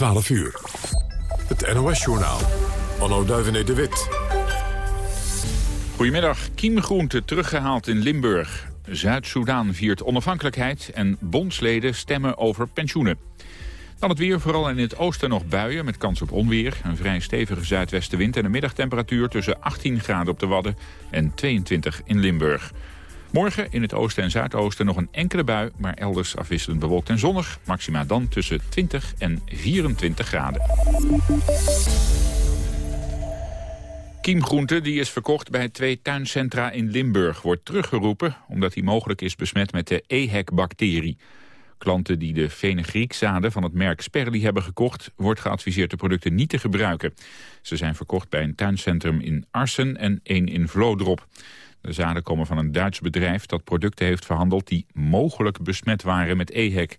12 uur. Het NOS-journaal. Anno Duivenet de Wit. Goedemiddag. Kiemgroente teruggehaald in Limburg. Zuid-Soedan viert onafhankelijkheid en bondsleden stemmen over pensioenen. Dan het weer, vooral in het oosten nog buien met kans op onweer. Een vrij stevige zuidwestenwind en een middagtemperatuur tussen 18 graden op de Wadden en 22 in Limburg. Morgen in het oosten en zuidoosten nog een enkele bui, maar elders afwisselend bewolkt en zonnig. Maxima dan tussen 20 en 24 graden. Kiemgroente die is verkocht bij twee tuincentra in Limburg wordt teruggeroepen... omdat hij mogelijk is besmet met de EHEC-bacterie. Klanten die de fenugreekzaden van het merk Sperli hebben gekocht... wordt geadviseerd de producten niet te gebruiken. Ze zijn verkocht bij een tuincentrum in Arsen en één in Vlodrop. De zaden komen van een Duits bedrijf dat producten heeft verhandeld... die mogelijk besmet waren met EHEC.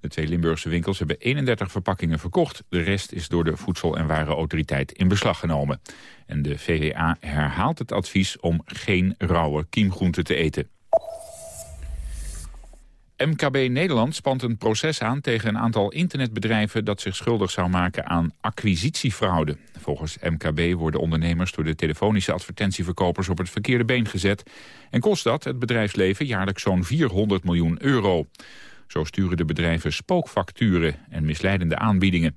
De twee Limburgse winkels hebben 31 verpakkingen verkocht. De rest is door de Voedsel- en Warenautoriteit in beslag genomen. En de VWA herhaalt het advies om geen rauwe kiemgroenten te eten. MKB Nederland spant een proces aan tegen een aantal internetbedrijven... dat zich schuldig zou maken aan acquisitiefraude. Volgens MKB worden ondernemers door de telefonische advertentieverkopers... op het verkeerde been gezet. En kost dat het bedrijfsleven jaarlijks zo'n 400 miljoen euro. Zo sturen de bedrijven spookfacturen en misleidende aanbiedingen.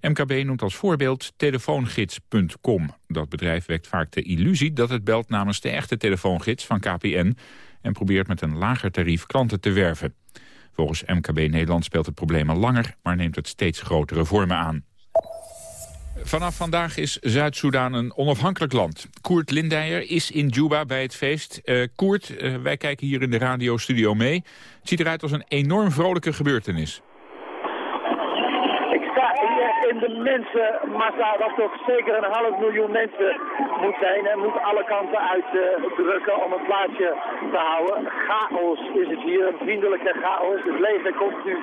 MKB noemt als voorbeeld telefoongids.com. Dat bedrijf wekt vaak de illusie dat het belt namens de echte telefoongids van KPN en probeert met een lager tarief klanten te werven. Volgens MKB Nederland speelt het probleem al langer, maar neemt het steeds grotere vormen aan. Vanaf vandaag is Zuid-Soedan een onafhankelijk land. Koert Lindijer is in Juba bij het feest. Uh, Koert, uh, wij kijken hier in de radiostudio mee. Het ziet eruit als een enorm vrolijke gebeurtenis in de mensenmassa, wat toch zeker een half miljoen mensen moet zijn. En moet alle kanten uitdrukken om een plaatsje te houden. Chaos is het hier, een vriendelijke chaos. Het leger komt nu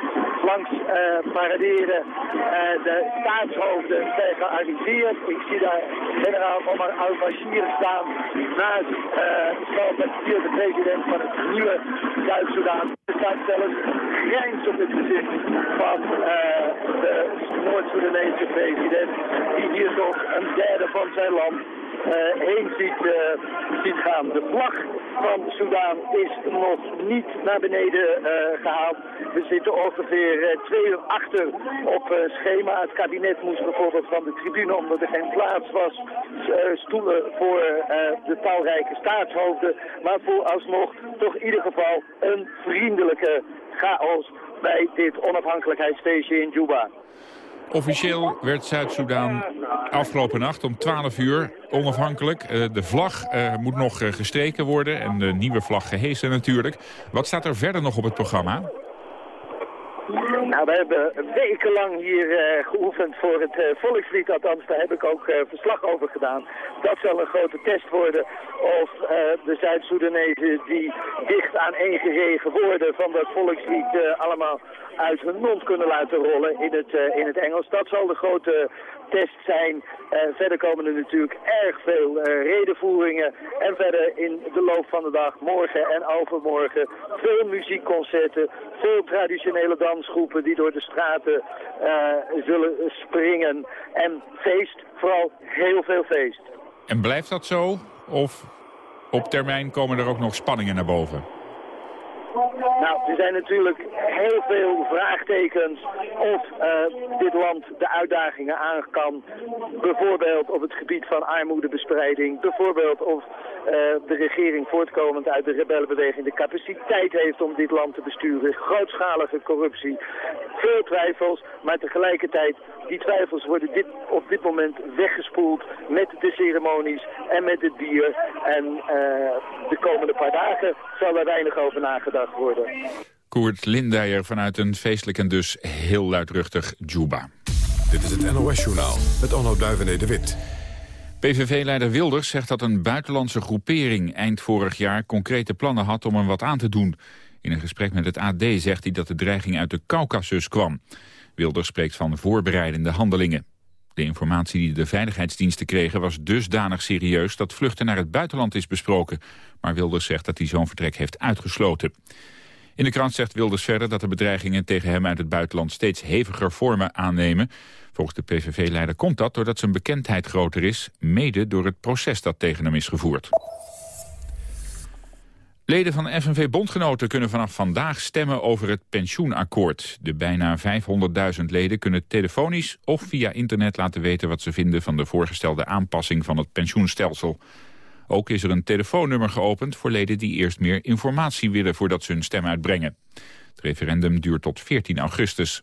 langs uh, paraderen. Uh, de staatshoofden zijn gearriveerd. Ik zie daar generaal Omar al-Bashir staan naast uh, de president van het nieuwe Zuid-Soedan. Grijns op het gezicht van de Noord-Soedan Soedanese president, die hier toch een derde van zijn land uh, heen ziet, uh, ziet gaan. De vlag van Soudaan is nog niet naar beneden gehaald. We zitten ongeveer twee uur achter op schema. Het kabinet moest bijvoorbeeld van de tribune, omdat er geen plaats was, stoelen voor de talrijke staatshoofden. Maar vooralsnog toch in ieder geval een vriendelijke chaos bij dit onafhankelijkheidsfeestje in Juba. Officieel werd Zuid-Soedan afgelopen nacht om 12 uur onafhankelijk. Uh, de vlag uh, moet nog uh, gestreken worden en de nieuwe vlag gehesen natuurlijk. Wat staat er verder nog op het programma? Nou, we hebben wekenlang hier uh, geoefend voor het uh, volkslied, althans daar heb ik ook uh, verslag over gedaan. Dat zal een grote test worden of de Zuid-Soedanezen die dicht aan geregen woorden van dat volkslied allemaal uit hun mond kunnen laten rollen in het, in het Engels. Dat zal de grote test zijn. verder komen er natuurlijk erg veel redenvoeringen. En verder in de loop van de dag, morgen en overmorgen, veel muziekconcerten, veel traditionele dansgroepen die door de straten uh, zullen springen. En feest, vooral heel veel feest. En blijft dat zo? Of op termijn komen er ook nog spanningen naar boven? Nou, er zijn natuurlijk heel veel vraagtekens of uh, dit land de uitdagingen aan kan. Bijvoorbeeld op het gebied van armoedebestrijding. Bijvoorbeeld of uh, de regering voortkomend uit de rebellenbeweging de capaciteit heeft om dit land te besturen. Grootschalige corruptie. Veel twijfels, maar tegelijkertijd die twijfels worden dit, op dit moment weggespoeld met de ceremonies en met het bier. En uh, de komende paar dagen zal er weinig over nagedacht worden. Koert Lindijer vanuit een feestelijk en dus heel luidruchtig Juba. Dit is het NOS-journaal met Onno Duivené de Wit. PVV-leider Wilders zegt dat een buitenlandse groepering eind vorig jaar concrete plannen had om hem wat aan te doen. In een gesprek met het AD zegt hij dat de dreiging uit de Caucasus kwam. Wilders spreekt van voorbereidende handelingen. De informatie die de veiligheidsdiensten kregen was dusdanig serieus dat vluchten naar het buitenland is besproken. Maar Wilders zegt dat hij zo'n vertrek heeft uitgesloten. In de krant zegt Wilders verder dat de bedreigingen tegen hem uit het buitenland steeds heviger vormen aannemen. Volgens de PVV-leider komt dat doordat zijn bekendheid groter is, mede door het proces dat tegen hem is gevoerd. Leden van FNV-bondgenoten kunnen vanaf vandaag stemmen over het pensioenakkoord. De bijna 500.000 leden kunnen telefonisch of via internet laten weten wat ze vinden van de voorgestelde aanpassing van het pensioenstelsel. Ook is er een telefoonnummer geopend voor leden die eerst meer informatie willen voordat ze hun stem uitbrengen. Het referendum duurt tot 14 augustus.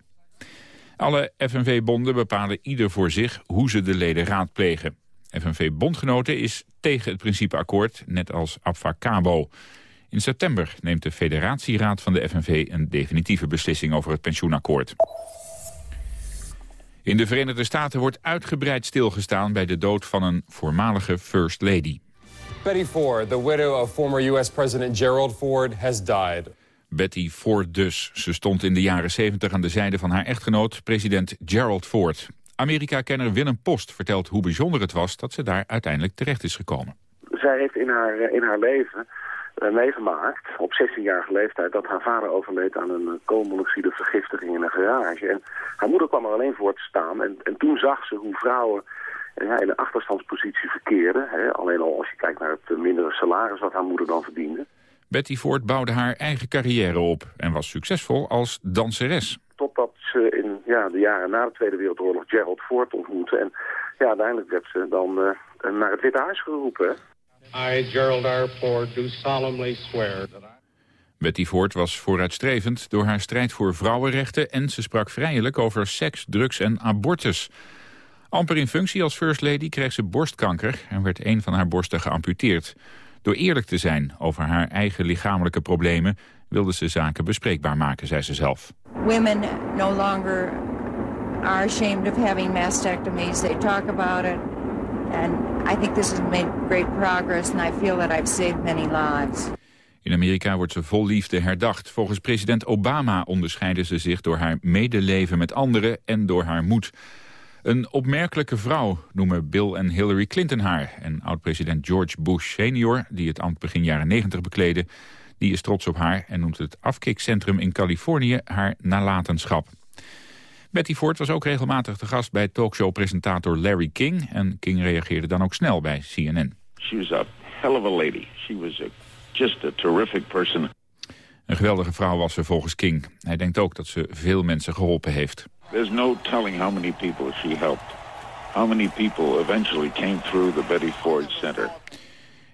Alle FNV-bonden bepalen ieder voor zich hoe ze de leden raadplegen. FNV-bondgenoten is tegen het principeakkoord, net als Cabo. In september neemt de federatieraad van de FNV een definitieve beslissing over het pensioenakkoord. In de Verenigde Staten wordt uitgebreid stilgestaan bij de dood van een voormalige First Lady. Betty Ford, the widow of former U.S. President Gerald Ford, has died. Betty Ford dus. Ze stond in de jaren 70 aan de zijde van haar echtgenoot, president Gerald Ford. Amerika-kenner Willem Post vertelt hoe bijzonder het was dat ze daar uiteindelijk terecht is gekomen. Zij heeft in haar, in haar leven meegemaakt, op 16-jarige leeftijd, dat haar vader overleed aan een koolmonoxidevergiftiging in een garage. En haar moeder kwam er alleen voor te staan en, en toen zag ze hoe vrouwen uh, ja, in een achterstandspositie verkeerden. Hè, alleen al als je kijkt naar het mindere salaris wat haar moeder dan verdiende. Betty Ford bouwde haar eigen carrière op en was succesvol als danseres. Totdat ze in ja, de jaren na de Tweede Wereldoorlog Gerald Ford ontmoette. En ja, uiteindelijk werd ze dan uh, naar het Witte Huis geroepen. I, Gerald R. Ford, do solemnly swear that I... Betty Ford was vooruitstrevend door haar strijd voor vrouwenrechten... en ze sprak vrijelijk over seks, drugs en abortus. Amper in functie als First Lady kreeg ze borstkanker... en werd een van haar borsten geamputeerd. Door eerlijk te zijn over haar eigen lichamelijke problemen... wilde ze zaken bespreekbaar maken, zei ze zelf. Women no longer are ashamed of having mastectomies. They talk about it. And I think this has made great progress and I feel that I've saved many lives. In Amerika wordt ze vol liefde herdacht. Volgens president Obama onderscheidde ze zich door haar medeleven met anderen en door haar moed. Een opmerkelijke vrouw noemen Bill en Hillary Clinton haar. En oud-president George Bush senior, die het ambt begin jaren 90 bekleedde... die is trots op haar en noemt het afkikcentrum in Californië haar nalatenschap. Betty Ford was ook regelmatig te gast bij talkshow-presentator Larry King... en King reageerde dan ook snel bij CNN. She was a hell of a lady. She was a, just a terrific person. Een geweldige vrouw was ze volgens King. Hij denkt ook dat ze veel mensen geholpen heeft. There's no telling how many people she helped. How many people eventually came through the Betty Ford Center.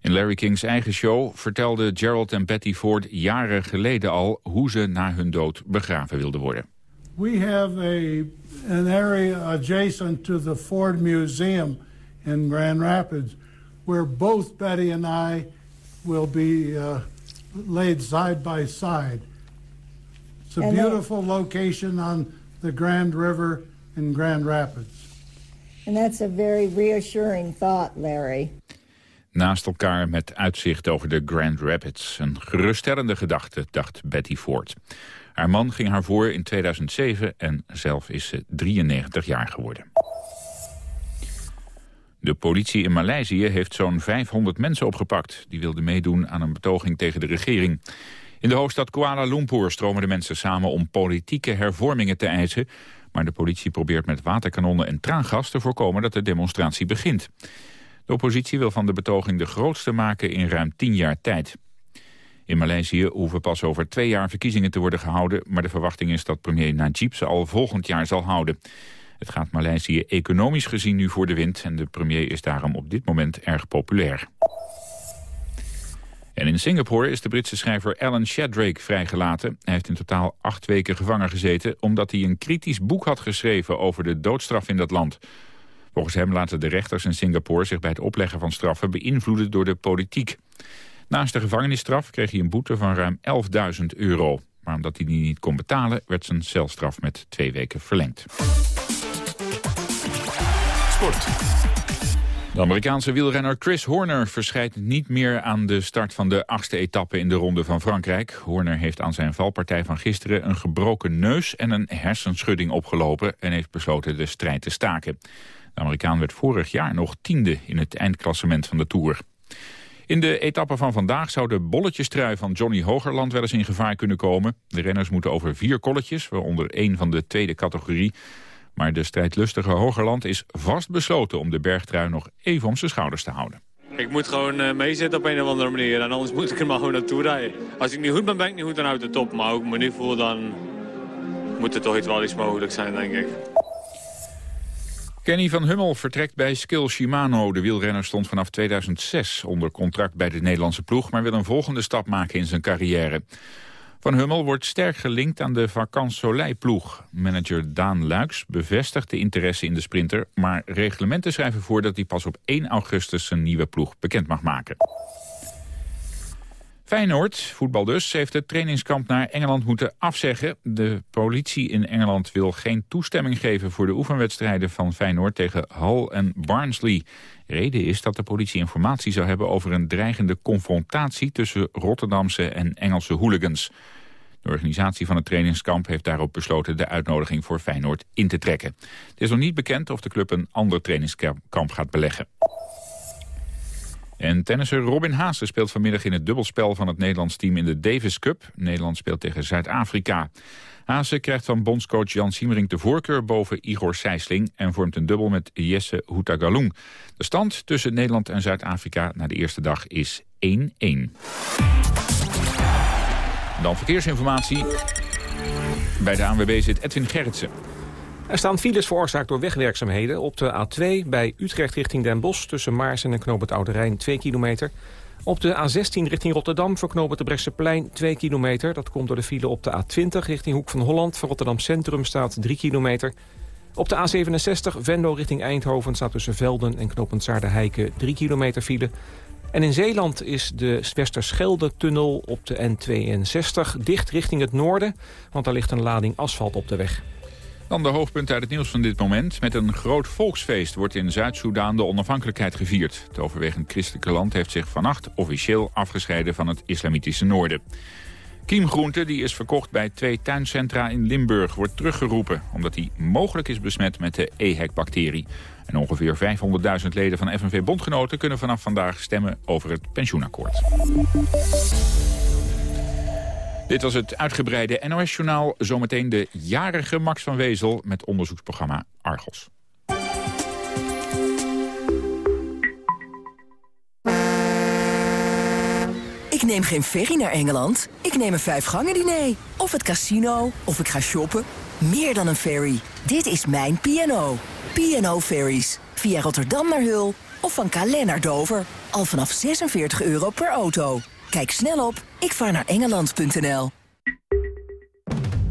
In Larry King's eigen show vertelden Gerald en Betty Ford jaren geleden al... hoe ze na hun dood begraven wilden worden. We have a, an area adjacent to the Ford Museum in Grand Rapids where both Betty and I will be uh, laid side by side. It's a And beautiful location on the Grand River in Grand Rapids. And that's a very reassuring thought, Larry. Naast elkaar met uitzicht over de Grand Rapids. Een geruststellende gedachte, dacht Betty Ford. Haar man ging haar voor in 2007 en zelf is ze 93 jaar geworden. De politie in Maleisië heeft zo'n 500 mensen opgepakt. Die wilden meedoen aan een betoging tegen de regering. In de hoofdstad Kuala Lumpur stromen de mensen samen om politieke hervormingen te eisen. Maar de politie probeert met waterkanonnen en traangas te voorkomen dat de demonstratie begint. De oppositie wil van de betoging de grootste maken in ruim 10 jaar tijd. In Maleisië hoeven pas over twee jaar verkiezingen te worden gehouden... maar de verwachting is dat premier Najib ze al volgend jaar zal houden. Het gaat Maleisië economisch gezien nu voor de wind... en de premier is daarom op dit moment erg populair. En in Singapore is de Britse schrijver Alan Shadrake vrijgelaten. Hij heeft in totaal acht weken gevangen gezeten... omdat hij een kritisch boek had geschreven over de doodstraf in dat land. Volgens hem laten de rechters in Singapore zich bij het opleggen van straffen... beïnvloeden door de politiek. Naast de gevangenisstraf kreeg hij een boete van ruim 11.000 euro. Maar omdat hij die niet kon betalen, werd zijn celstraf met twee weken verlengd. Sport. De Amerikaanse wielrenner Chris Horner verschijnt niet meer aan de start van de achtste etappe in de Ronde van Frankrijk. Horner heeft aan zijn valpartij van gisteren een gebroken neus en een hersenschudding opgelopen en heeft besloten de strijd te staken. De Amerikaan werd vorig jaar nog tiende in het eindklassement van de Tour. In de etappe van vandaag zou de bolletjestrui van Johnny Hogerland wel eens in gevaar kunnen komen. De renners moeten over vier kolletjes, waaronder één van de tweede categorie. Maar de strijdlustige Hogerland is vastbesloten om de bergtrui nog even om zijn schouders te houden. Ik moet gewoon uh, meezitten op een of andere manier. En anders moet ik er maar gewoon naartoe rijden. Als ik niet goed ben, ben ik niet goed dan uit de top. Maar ook me nu voel, dan moet er toch iets wel iets mogelijk zijn, denk ik. Kenny van Hummel vertrekt bij Skill Shimano. De wielrenner stond vanaf 2006 onder contract bij de Nederlandse ploeg... maar wil een volgende stap maken in zijn carrière. Van Hummel wordt sterk gelinkt aan de Vacances Soleil-ploeg. Manager Daan Luiks bevestigt de interesse in de sprinter... maar reglementen schrijven voor dat hij pas op 1 augustus zijn nieuwe ploeg bekend mag maken. Feyenoord, voetbal dus, heeft het trainingskamp naar Engeland moeten afzeggen. De politie in Engeland wil geen toestemming geven voor de oefenwedstrijden van Feyenoord tegen Hull en Barnsley. Reden is dat de politie informatie zou hebben over een dreigende confrontatie tussen Rotterdamse en Engelse hooligans. De organisatie van het trainingskamp heeft daarop besloten de uitnodiging voor Feyenoord in te trekken. Het is nog niet bekend of de club een ander trainingskamp gaat beleggen. En tennisser Robin Haase speelt vanmiddag in het dubbelspel van het Nederlands team in de Davis Cup. Nederland speelt tegen Zuid-Afrika. Haase krijgt van bondscoach Jan Siemering de voorkeur boven Igor Sijsling... en vormt een dubbel met Jesse Houtagaloen. De stand tussen Nederland en Zuid-Afrika na de eerste dag is 1-1. Dan verkeersinformatie. Bij de ANWB zit Edwin Gerritsen. Er staan files veroorzaakt door wegwerkzaamheden. Op de A2 bij Utrecht richting Den Bosch tussen Maarsen en Knoop het Oude Rijn 2 kilometer. Op de A16 richting Rotterdam voor Knoop de Bresseplein 2 kilometer. Dat komt door de file op de A20 richting Hoek van Holland. Voor Rotterdam Centrum staat 3 kilometer. Op de A67 Vendo richting Eindhoven staat tussen Velden en Knopend Heiken 3 kilometer file. En in Zeeland is de Westerschelde-tunnel op de N62 dicht richting het noorden... want daar ligt een lading asfalt op de weg. Dan de hoofdpunt uit het nieuws van dit moment. Met een groot volksfeest wordt in Zuid-Soedan de onafhankelijkheid gevierd. Het overwegend christelijke land heeft zich vannacht officieel afgescheiden van het islamitische noorden. Kiemgroente, die is verkocht bij twee tuincentra in Limburg, wordt teruggeroepen... omdat hij mogelijk is besmet met de EHEC-bacterie. En ongeveer 500.000 leden van FNV-bondgenoten kunnen vanaf vandaag stemmen over het pensioenakkoord. Dit was het uitgebreide NOS-journaal. Zometeen de jarige Max van Wezel met onderzoeksprogramma Argos. Ik neem geen ferry naar Engeland. Ik neem een vijfgangen diner. Of het casino. Of ik ga shoppen. Meer dan een ferry. Dit is mijn P&O. P&O Ferries. Via Rotterdam naar Hul. Of van Calais naar Dover. Al vanaf 46 euro per auto. Kijk snel op ikvaarnaarengeland.nl.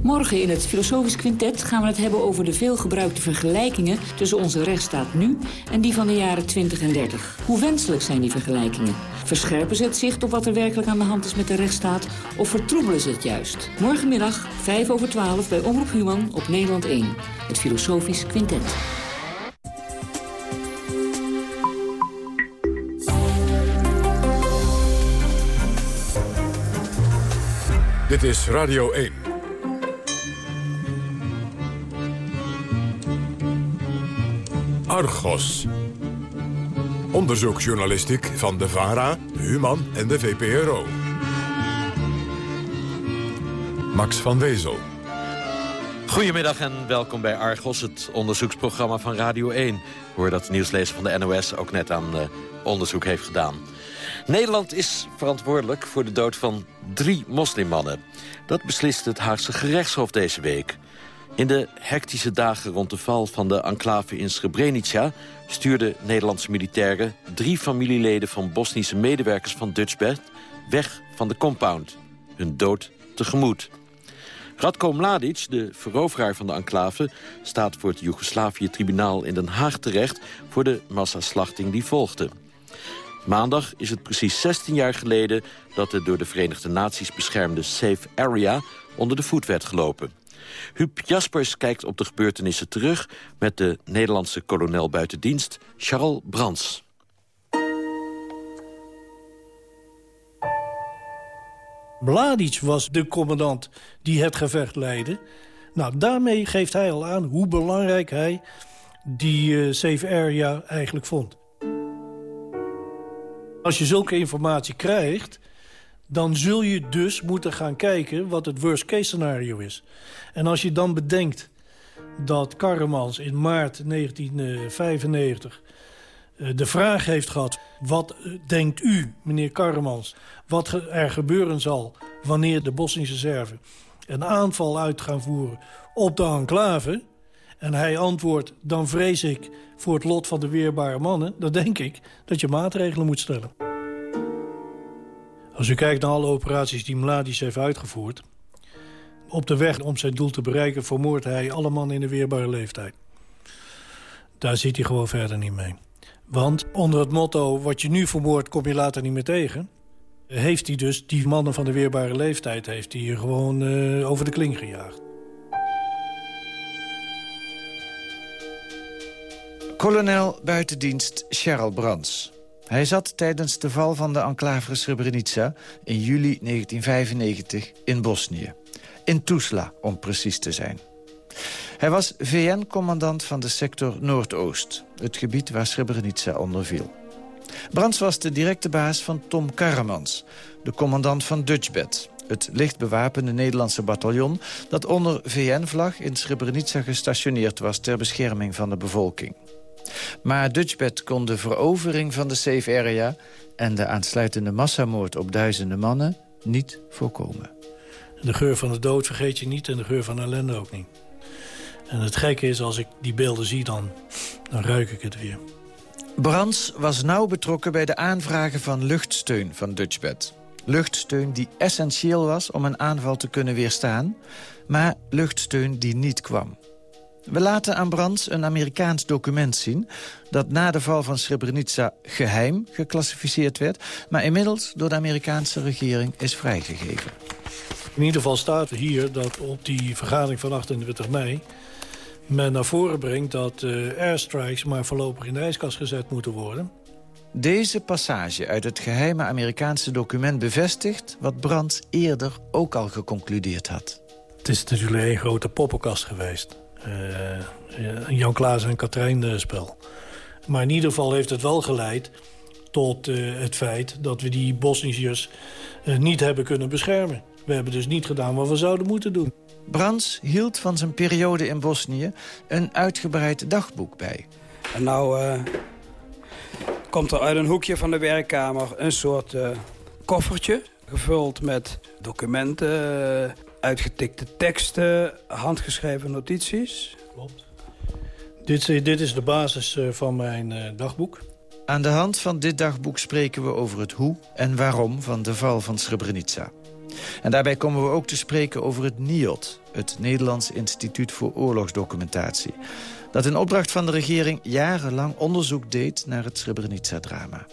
Morgen in het Filosofisch Quintet gaan we het hebben over de veelgebruikte vergelijkingen tussen onze rechtsstaat nu en die van de jaren 20 en 30. Hoe wenselijk zijn die vergelijkingen? Verscherpen ze het zicht op wat er werkelijk aan de hand is met de rechtsstaat of vertroebelen ze het juist? Morgenmiddag 5 over 12 bij Omroep Human op Nederland 1. Het Filosofisch Quintet. Dit is Radio 1. Argos. Onderzoeksjournalistiek van de VARA, Human en de VPRO. Max van Wezel. Goedemiddag en welkom bij Argos, het onderzoeksprogramma van Radio 1. Hoor dat de nieuwslezer van de NOS ook net aan uh, onderzoek heeft gedaan. Nederland is verantwoordelijk voor de dood van drie moslimmannen. Dat beslist het Haagse gerechtshof deze week. In de hectische dagen rond de val van de enclave in Srebrenica... stuurden Nederlandse militairen drie familieleden van Bosnische medewerkers van Dutchbed... weg van de compound, hun dood tegemoet. Radko Mladic, de veroveraar van de enclave... staat voor het Joegoslavië-tribunaal in Den Haag terecht... voor de massaslachting die volgde. Maandag is het precies 16 jaar geleden dat de door de Verenigde Naties beschermde Safe Area onder de voet werd gelopen. Huub Jaspers kijkt op de gebeurtenissen terug met de Nederlandse kolonel buitendienst Charles Brands. Mladic was de commandant die het gevecht leidde. Nou, daarmee geeft hij al aan hoe belangrijk hij die uh, safe area eigenlijk vond. Als je zulke informatie krijgt, dan zul je dus moeten gaan kijken wat het worst case scenario is. En als je dan bedenkt dat Karremans in maart 1995 eh, de vraag heeft gehad... wat eh, denkt u, meneer Karremans, wat er gebeuren zal... wanneer de Bosnische Serven een aanval uit gaan voeren op de enclave... en hij antwoordt, dan vrees ik voor het lot van de weerbare mannen... dan denk ik dat je maatregelen moet stellen. Als u kijkt naar alle operaties die Mladic heeft uitgevoerd... op de weg om zijn doel te bereiken... vermoordt hij alle mannen in de weerbare leeftijd. Daar zit hij gewoon verder niet mee. Want onder het motto, wat je nu vermoordt, kom je later niet meer tegen... heeft hij dus die mannen van de weerbare leeftijd... heeft hij gewoon uh, over de kling gejaagd. Kolonel buitendienst Charles Brands. Hij zat tijdens de val van de enclave Srebrenica in juli 1995 in Bosnië. In Tuzla, om precies te zijn. Hij was VN-commandant van de sector Noordoost, het gebied waar Srebrenica onder viel. Brands was de directe baas van Tom Karamans, de commandant van Dutchbed, het licht bewapende Nederlandse bataljon dat onder VN-vlag in Srebrenica gestationeerd was ter bescherming van de bevolking. Maar Dutchbed kon de verovering van de safe area... en de aansluitende massamoord op duizenden mannen niet voorkomen. De geur van de dood vergeet je niet en de geur van ellende ook niet. En het gekke is, als ik die beelden zie, dan, dan ruik ik het weer. Brands was nauw betrokken bij de aanvragen van luchtsteun van Dutchbed. Luchtsteun die essentieel was om een aanval te kunnen weerstaan... maar luchtsteun die niet kwam. We laten aan Brands een Amerikaans document zien... dat na de val van Srebrenica geheim geclassificeerd werd... maar inmiddels door de Amerikaanse regering is vrijgegeven. In ieder geval staat hier dat op die vergadering van 28 mei... men naar voren brengt dat uh, airstrikes maar voorlopig in de ijskast gezet moeten worden... Deze passage uit het geheime Amerikaanse document bevestigt... wat Brands eerder ook al geconcludeerd had. Het is natuurlijk een grote poppenkast geweest. Uh, Jan Klaas en Katrijn uh, spel. Maar in ieder geval heeft het wel geleid tot uh, het feit dat we die Bosniërs niet hebben kunnen beschermen. We hebben dus niet gedaan wat we zouden moeten doen. Brands hield van zijn periode in Bosnië een uitgebreid dagboek bij. En nou komt er uit een hoekje van de werkkamer een soort koffertje... gevuld met documenten, uitgetikte teksten, handgeschreven notities. Klopt. Dit, dit is de basis eh, van mijn uh, dagboek. Aan de hand van dit dagboek spreken we over het hoe en waarom van de val van Srebrenica. En daarbij komen we ook te spreken over het NIOD, het Nederlands Instituut voor Oorlogsdocumentatie, dat in opdracht van de regering jarenlang onderzoek deed naar het Srebrenica-drama.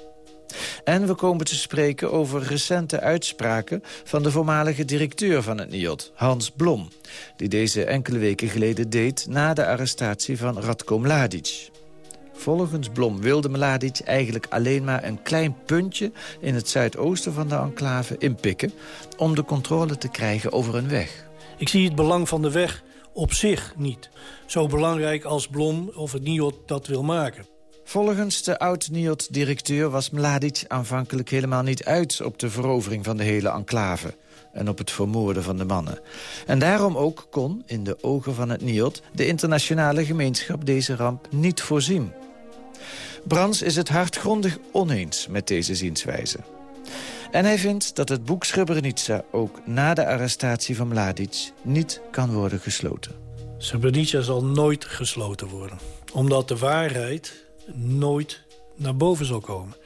En we komen te spreken over recente uitspraken van de voormalige directeur van het NIOD, Hans Blom. Die deze enkele weken geleden deed na de arrestatie van Radko Mladic. Volgens Blom wilde Mladic eigenlijk alleen maar een klein puntje in het zuidoosten van de enclave inpikken... om de controle te krijgen over een weg. Ik zie het belang van de weg op zich niet. Zo belangrijk als Blom of het NIOD dat wil maken. Volgens de oud-NIOD-directeur was Mladic aanvankelijk helemaal niet uit... op de verovering van de hele enclave en op het vermoorden van de mannen. En daarom ook kon, in de ogen van het NIOD... de internationale gemeenschap deze ramp niet voorzien. Brands is het hardgrondig oneens met deze zienswijze. En hij vindt dat het boek Srebrenica ook na de arrestatie van Mladic niet kan worden gesloten. Srebrenica zal nooit gesloten worden. Omdat de waarheid nooit naar boven zal komen.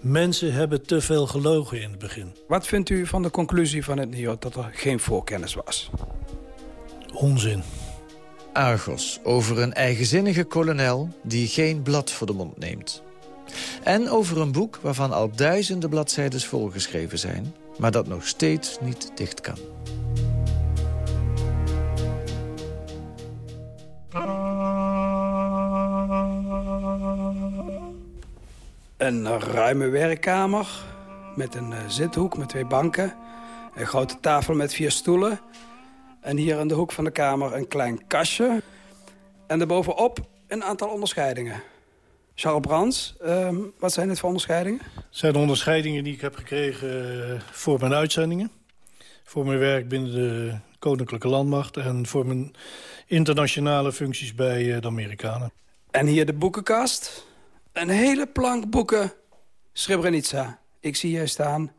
Mensen hebben te veel gelogen in het begin. Wat vindt u van de conclusie van het NIO dat er geen voorkennis was? Onzin. Argos over een eigenzinnige kolonel die geen blad voor de mond neemt. En over een boek waarvan al duizenden bladzijden volgeschreven zijn... maar dat nog steeds niet dicht kan. Een ruime werkkamer met een uh, zithoek met twee banken. Een grote tafel met vier stoelen. En hier in de hoek van de kamer een klein kastje. En daarbovenop een aantal onderscheidingen. Charles Brands, ehm, wat zijn dit voor onderscheidingen? Het zijn de onderscheidingen die ik heb gekregen eh, voor mijn uitzendingen. Voor mijn werk binnen de Koninklijke Landmacht... en voor mijn internationale functies bij eh, de Amerikanen. En hier de boekenkast. Een hele plank boeken Srebrenica. Ik zie hier staan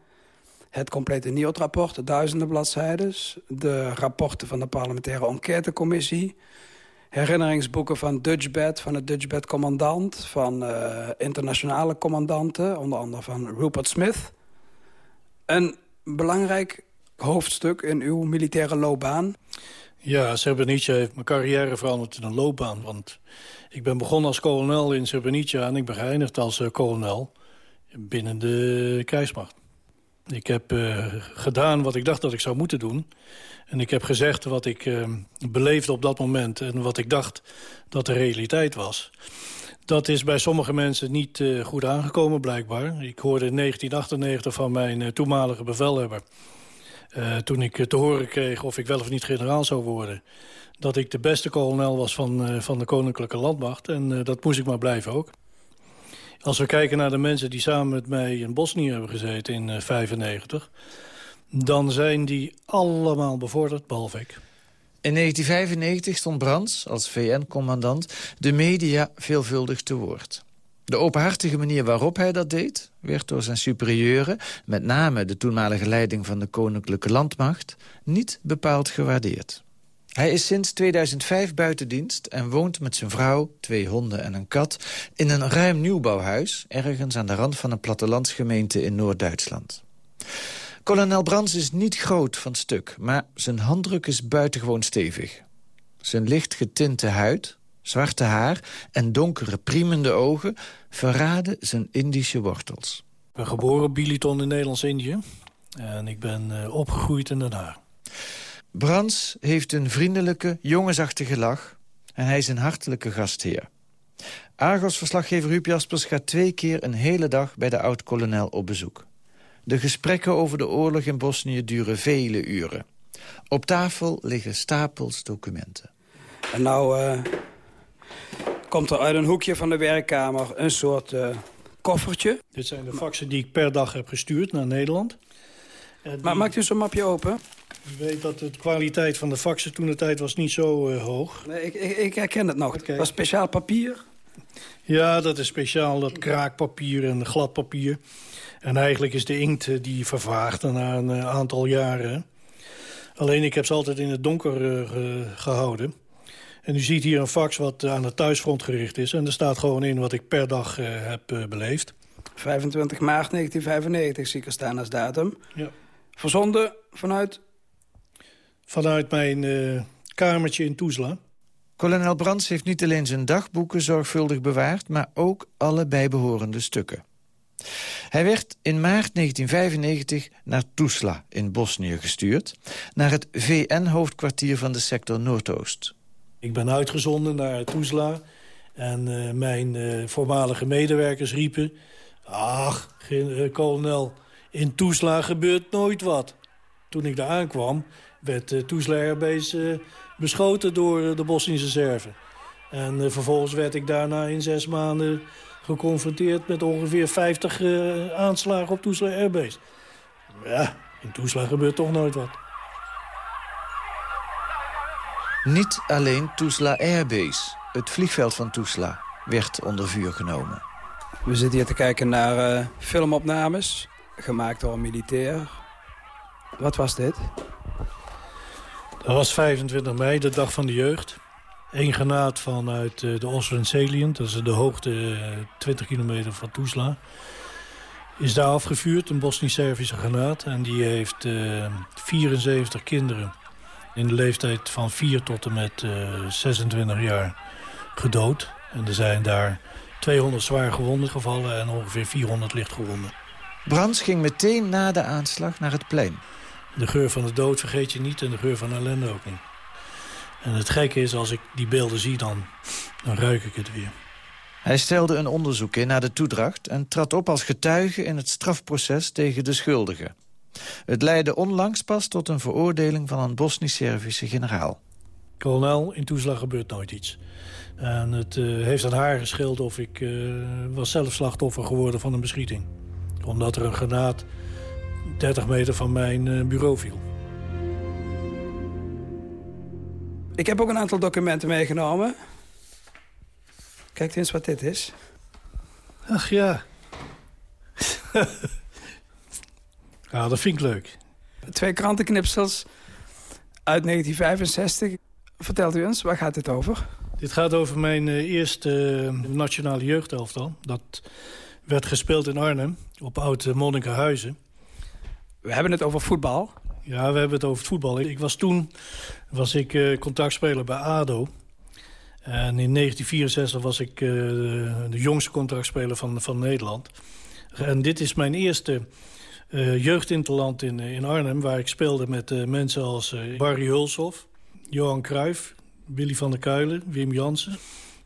het complete NIOT-rapport, de duizenden bladzijden... de rapporten van de parlementaire enquêtecommissie... herinneringsboeken van Dutchbed, van de Dutchbed-commandant... van uh, internationale commandanten, onder andere van Rupert Smith. Een belangrijk hoofdstuk in uw militaire loopbaan. Ja, Srebrenica heeft mijn carrière veranderd in een loopbaan. Want ik ben begonnen als kolonel in Srebrenica... en ik ben geëindigd als uh, kolonel binnen de krijgsmacht. Ik heb uh, gedaan wat ik dacht dat ik zou moeten doen. En ik heb gezegd wat ik uh, beleefde op dat moment... en wat ik dacht dat de realiteit was. Dat is bij sommige mensen niet goed aangekomen, blijkbaar. Ik hoorde in 1998 van mijn toenmalige bevelhebber... toen ik te horen kreeg of ik wel of niet generaal zou worden... dat ik de beste kolonel was van, van de Koninklijke Landmacht. En dat moest ik maar blijven ook. Als we kijken naar de mensen die samen met mij in Bosnië hebben gezeten in 1995... dan zijn die allemaal bevorderd, behalve ik. In 1995 stond Brands als VN-commandant de media veelvuldig te woord. De openhartige manier waarop hij dat deed... werd door zijn superieuren, met name de toenmalige leiding van de Koninklijke Landmacht... niet bepaald gewaardeerd. Hij is sinds 2005 buiten dienst en woont met zijn vrouw, twee honden en een kat... in een ruim nieuwbouwhuis, ergens aan de rand van een plattelandsgemeente in Noord-Duitsland. Kolonel Brands is niet groot van stuk, maar zijn handdruk is buitengewoon stevig. Zijn licht getinte huid, zwarte haar en donkere priemende ogen... verraden zijn Indische wortels. Ik ben geboren Biliton in Nederlands-Indië en ik ben uh, opgegroeid in Den Haag. Brands heeft een vriendelijke, jongensachtige lach... en hij is een hartelijke gastheer. Argos-verslaggever Huub Jaspers gaat twee keer een hele dag... bij de oud-kolonel op bezoek. De gesprekken over de oorlog in Bosnië duren vele uren. Op tafel liggen stapels documenten. En nou uh, komt er uit een hoekje van de werkkamer een soort uh, koffertje. Dit zijn de faxen die ik per dag heb gestuurd naar Nederland. Die... Maar maakt u zo'n mapje open? U weet dat de kwaliteit van de faxen toen de tijd was niet zo uh, hoog. Nee, ik, ik, ik, herken het nog. Okay. Dat was speciaal papier? Ja, dat is speciaal, dat kraakpapier en gladpapier. En eigenlijk is de inkt die vervaagt na een uh, aantal jaren. Alleen ik heb ze altijd in het donker uh, ge gehouden. En u ziet hier een fax wat aan het thuisfront gericht is. En er staat gewoon in wat ik per dag heb beleefd. 25 maart 1995 zie ik er staan als datum. Ja. Verzonden vanuit vanuit mijn uh, kamertje in Tuzla. Kolonel Brands heeft niet alleen zijn dagboeken zorgvuldig bewaard... maar ook alle bijbehorende stukken. Hij werd in maart 1995 naar Tuzla in Bosnië gestuurd... naar het VN-hoofdkwartier van de sector Noordoost. Ik ben uitgezonden naar Tuzla en uh, mijn uh, voormalige medewerkers riepen... ach, kolonel, in Tuzla gebeurt nooit wat. Toen ik daar aankwam werd uh, Airbase uh, beschoten door uh, de Bosnische Serven. En vervolgens werd ik daarna in zes maanden geconfronteerd met ongeveer 50 aanslagen op Airbase. Ja, in Tuzla gebeurt toch nooit wat. Niet alleen Tuzla Airbase, het vliegveld van Tuzla, werd onder vuur genomen. We zitten hier te kijken naar filmopnames, gemaakt door een militair. Wat was dit? Dat was 25 mei, de dag van de jeugd. Eén granaat vanuit de Oslo Salient, dat is de hoogte 20 kilometer van Tuzla. Is daar afgevuurd, een Bosnisch-Servische granaat. En die heeft uh, 74 kinderen in de leeftijd van 4 tot en met uh, 26 jaar gedood. En er zijn daar 200 zwaar gewonden gevallen en ongeveer 400 licht gewonden. Brands ging meteen na de aanslag naar het plein. De geur van de dood vergeet je niet en de geur van ellende ook niet. En het gekke is, als ik die beelden zie, dan, dan ruik ik het weer. Hij stelde een onderzoek in naar de toedracht... en trad op als getuige in het strafproces tegen de schuldigen. Het leidde onlangs pas tot een veroordeling van een Bosnisch-Servische generaal. Kolonel, in Tuzla gebeurt nooit iets. En het heeft aan haar geschild of ik was zelf slachtoffer geworden van een beschieting. Omdat er een granaat 30 meter van mijn bureau viel. Ik heb ook een aantal documenten meegenomen. Kijk eens wat dit is. Ach ja. ja, dat vind ik leuk. Twee krantenknipsels uit 1965. Vertelt u eens, waar gaat dit over? Dit gaat over mijn uh, eerste uh, nationale jeugdelftal. Dat werd gespeeld in Arnhem, op Oud Monnikenhuizen. We hebben het over voetbal. Ja, we hebben het over voetbal. Ik was toen was ik, uh, contactspeler bij ADO. En in 1964 was ik uh, de, jongste contractspeler van, van Nederland. En dit is mijn eerste uh, jeugdinterland in, in Arnhem... waar ik speelde met mensen als Barry Hulshoff, Johan Cruijff... Willy van der Kuilen, Wim Jansen.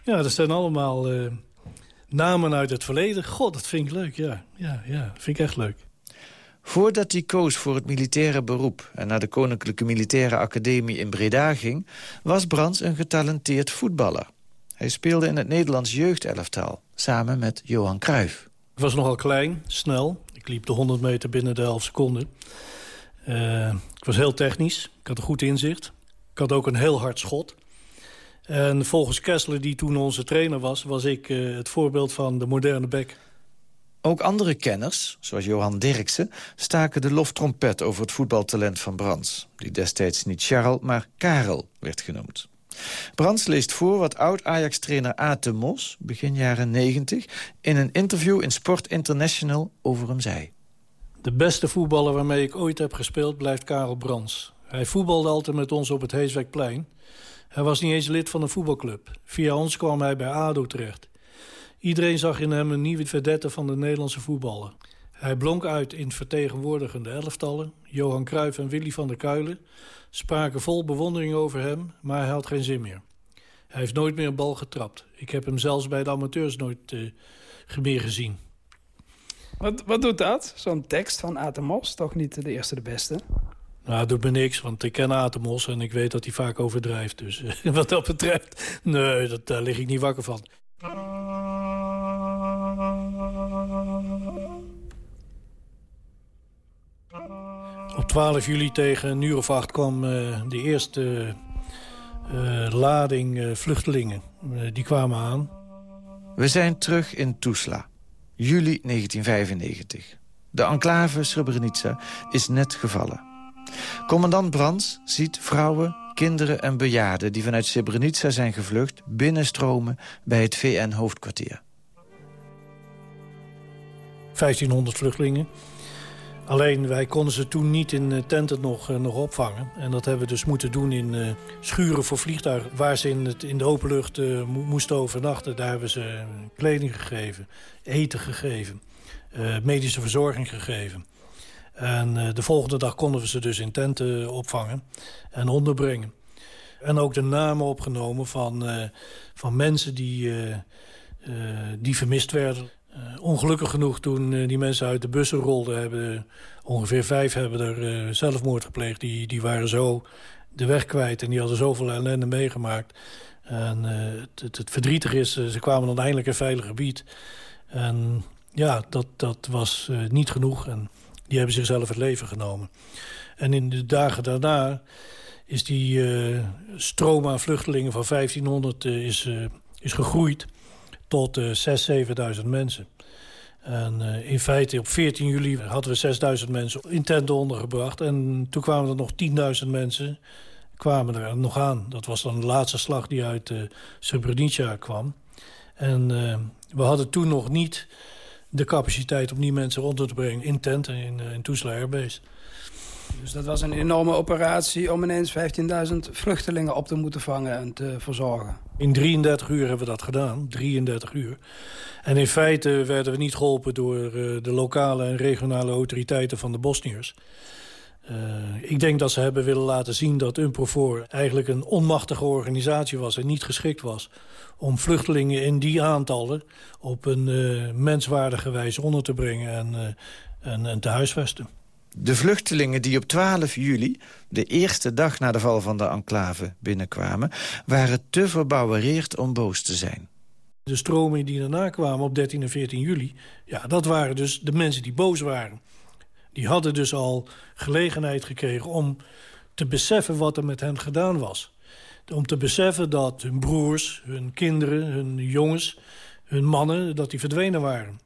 Ja, dat zijn allemaal namen uit het verleden. God, dat vind ik leuk, ja. Ja, ja vind ik echt leuk. Voordat hij koos voor het militaire beroep en naar de Koninklijke Militaire Academie in Breda ging, was Brands een getalenteerd voetballer. Hij speelde in het Nederlands jeugdelftal, samen met Johan Cruijff. Ik was nogal klein, snel. Ik liep de 100 meter binnen de 11 seconden. Uh, ik was heel technisch, ik had een goed inzicht. Ik had ook een heel hard schot. En volgens Kessler, die toen onze trainer was... was ik uh, het voorbeeld van de moderne bek. Ook andere kenners, zoals Johan Dirksen, staken de loftrompet over het voetbaltalent van Brands. Die destijds niet Charles, maar Karel werd genoemd. Brands leest voor wat oud-Ajax-trainer Ate Mos, begin jaren 90... in een interview in Sport International over hem zei. De beste voetballer waarmee ik ooit heb gespeeld blijft Karel Brands. Hij voetbalde altijd met ons op het Heeswijkplein. Hij was niet eens lid van een voetbalclub. Via ons kwam hij bij ADO terecht. Iedereen zag in hem een nieuwe vedette van de Nederlandse voetballer. Hij blonk uit in vertegenwoordigende elftallen. Johan Cruijff en Willy van der Kuilen spraken vol bewondering over hem, maar hij had geen zin meer. Hij heeft nooit meer een bal getrapt. Ik heb hem zelfs bij de amateurs nooit uh, meer gezien. Wat, wat doet dat? Zo'n tekst van Atemos, toch niet de eerste de beste? Nou, dat doet me niks, want ik ken Atemos en ik weet dat hij vaak overdrijft. Dus wat dat betreft, nee, dat, daar lig ik niet wakker van. Op 12 juli tegen een uur of acht kwam uh, de eerste uh, lading uh, vluchtelingen. die kwamen aan. We zijn terug in Tuzla, juli 1995. De enclave Srebrenica is net gevallen. Commandant Brands ziet vrouwen, kinderen en bejaarden... die vanuit Srebrenica zijn gevlucht, binnenstromen bij het VN-hoofdkwartier. 1500 vluchtelingen. Alleen wij konden ze toen niet in tenten nog, uh, nog opvangen. En dat hebben we dus moeten doen in uh, schuren voor vliegtuigen... waar ze in, het, in de openlucht uh, mo moesten overnachten. Daar hebben ze kleding gegeven, eten gegeven, medische verzorging gegeven. En de volgende dag konden we ze dus in tenten opvangen en onderbrengen. En ook de namen opgenomen van, van mensen die, die vermist werden. Uh, ongelukkig genoeg toen uh, die mensen uit de bussen rolden... hebben ongeveer vijf hebben er uh, zelfmoord gepleegd. Die, die waren zo de weg kwijt en die hadden zoveel ellende meegemaakt. En het, het, het, verdrietig is, ze kwamen dan eindelijk in veilig gebied. En ja, dat, dat was niet genoeg en die hebben zichzelf het leven genomen. En in de dagen daarna is die stroom aan vluchtelingen van 1500 is, is gegroeid tot uh, 6.000, 7.000 mensen. En uh, in feite op 14 juli hadden we 6.000 mensen in tenten ondergebracht. En toen kwamen er nog 10.000 mensen kwamen er nog aan. Dat was dan de laatste slag die uit uh, kwam. En we hadden toen nog niet de capaciteit om die mensen rond te brengen in tenten in, in Tuzla Airbase. Dus dat was een enorme operatie om ineens 15.000 vluchtelingen op te moeten vangen en te verzorgen. In 33 uur hebben we dat gedaan, 33 uur. En in feite werden we niet geholpen door uh, de lokale en regionale autoriteiten van de Bosniërs. Uh, ik denk dat ze hebben willen laten zien dat UNPROFOR eigenlijk een onmachtige organisatie was en niet geschikt was om vluchtelingen in die aantallen op een uh, menswaardige wijze onder te brengen en, en, en te huisvesten. De vluchtelingen die op 12 juli, de eerste dag na de val van de enclave, binnenkwamen... waren te verbouwereerd om boos te zijn. De stromingen die daarna kwamen op 13 en 14 juli... ja, dat waren dus de mensen die boos waren. Die hadden dus al gelegenheid gekregen om te beseffen wat er met hen gedaan was. Om te beseffen dat hun broers, hun kinderen, hun jongens, hun mannen... dat die verdwenen waren.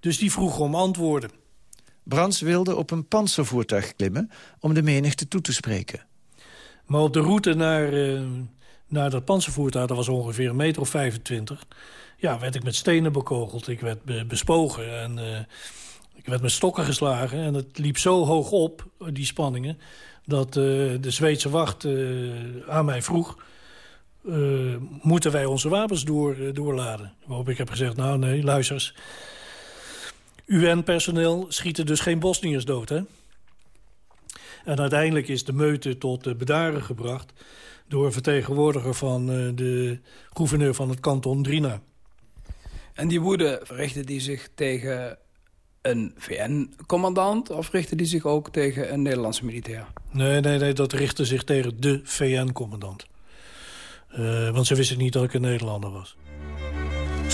Dus die vroegen om antwoorden. Brands wilde op een panzervoertuig klimmen om de menigte toe te spreken. Maar op de route naar, uh, naar dat panzervoertuig, dat was ongeveer een meter of 25... ja, werd ik met stenen bekogeld, ik werd bespogen en uh, ik werd met stokken geslagen. En het liep zo hoog op, die spanningen, dat uh, de Zweedse wacht aan mij vroeg... moeten wij onze wapens door, doorladen? Waarop ik heb gezegd, nou nee, luister UN-personeel schieten dus geen Bosniërs dood, hè? En uiteindelijk is de meute tot bedaren gebracht... door een vertegenwoordiger van uh, de gouverneur van het kanton Drina. En die woede, richtte die zich tegen een VN-commandant... of richtte die zich ook tegen een Nederlandse militair? Nee, nee, nee dat richtte zich tegen de VN-commandant. Uh, want ze wisten niet dat ik een Nederlander was.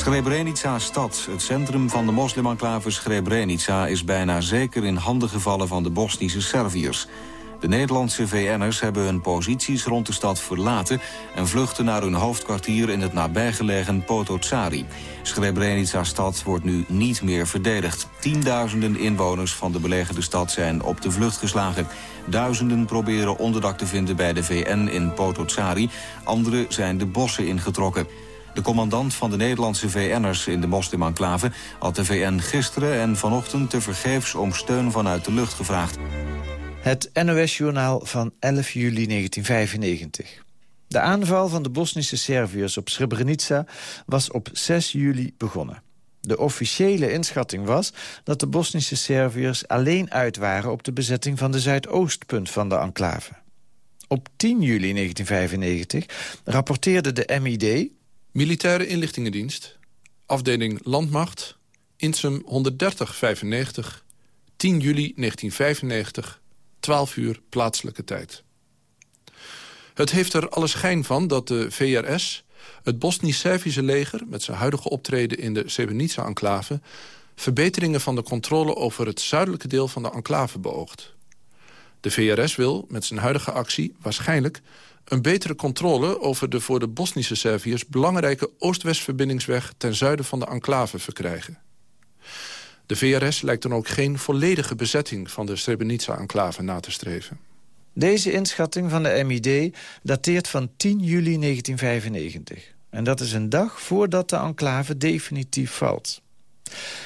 Srebrenica-stad, het centrum van de moslimenclave Srebrenica... is bijna zeker in handen gevallen van de Bosnische Serviërs. De Nederlandse VN'ers hebben hun posities rond de stad verlaten... en vluchten naar hun hoofdkwartier in het nabijgelegen Potocari. Srebrenica-stad wordt nu niet meer verdedigd. Tienduizenden inwoners van de belegerde stad zijn op de vlucht geslagen. Duizenden proberen onderdak te vinden bij de VN in Potocari. Anderen zijn de bossen ingetrokken. De commandant van de Nederlandse VN'ers in de moslimenclave... had de VN gisteren en vanochtend tevergeefs om steun vanuit de lucht gevraagd. Het NOS-journaal van 11 juli 1995. De aanval van de Bosnische Serviërs op Srebrenica was op 6 juli begonnen. De officiële inschatting was dat de Bosnische Serviërs alleen uit waren... op de bezetting van de zuidoostpunt van de enclave. Op 10 juli 1995 rapporteerde de MID, Militaire inlichtingendienst, afdeling Landmacht, Insum 13095, 10 juli 1995, 12 uur plaatselijke tijd. Het heeft er alle schijn van dat de VRS, het Bosnisch-Servische leger... met zijn huidige optreden in de Srebrenica-enclave... verbeteringen van de controle over het zuidelijke deel van de enclave beoogt. De VRS wil met zijn huidige actie waarschijnlijk een betere controle over de voor de Bosnische Serviërs... belangrijke Oost-West-verbindingsweg ten zuiden van de enclave verkrijgen. De VRS lijkt dan ook geen volledige bezetting van de Srebrenica-enclave na te streven. Deze inschatting van de MID dateert van 10 juli 1995. En dat is een dag voordat de enclave definitief valt.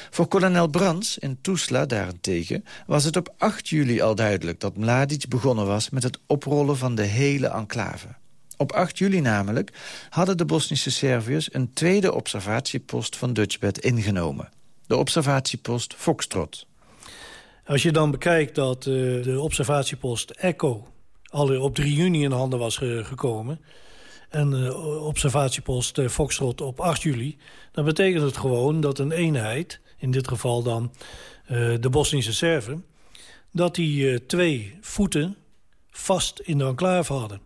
Voor kolonel Brands in Tuzla daarentegen was het op 8 juli al duidelijk... dat Mladic begonnen was met het oprollen van de hele enclave. Op 8 juli namelijk hadden de Bosnische Serviërs... een tweede observatiepost van Dutchbed ingenomen. De observatiepost Foxtrot. Als je dan bekijkt dat uh, de observatiepost Echo... al op 3 juni in handen was ge gekomen en uh, observatiepost uh, Foxtrot op 8 juli... dan betekent het gewoon dat een eenheid, in dit geval dan uh, de Bosnische Serven... dat die twee voeten vast in de enclave hadden.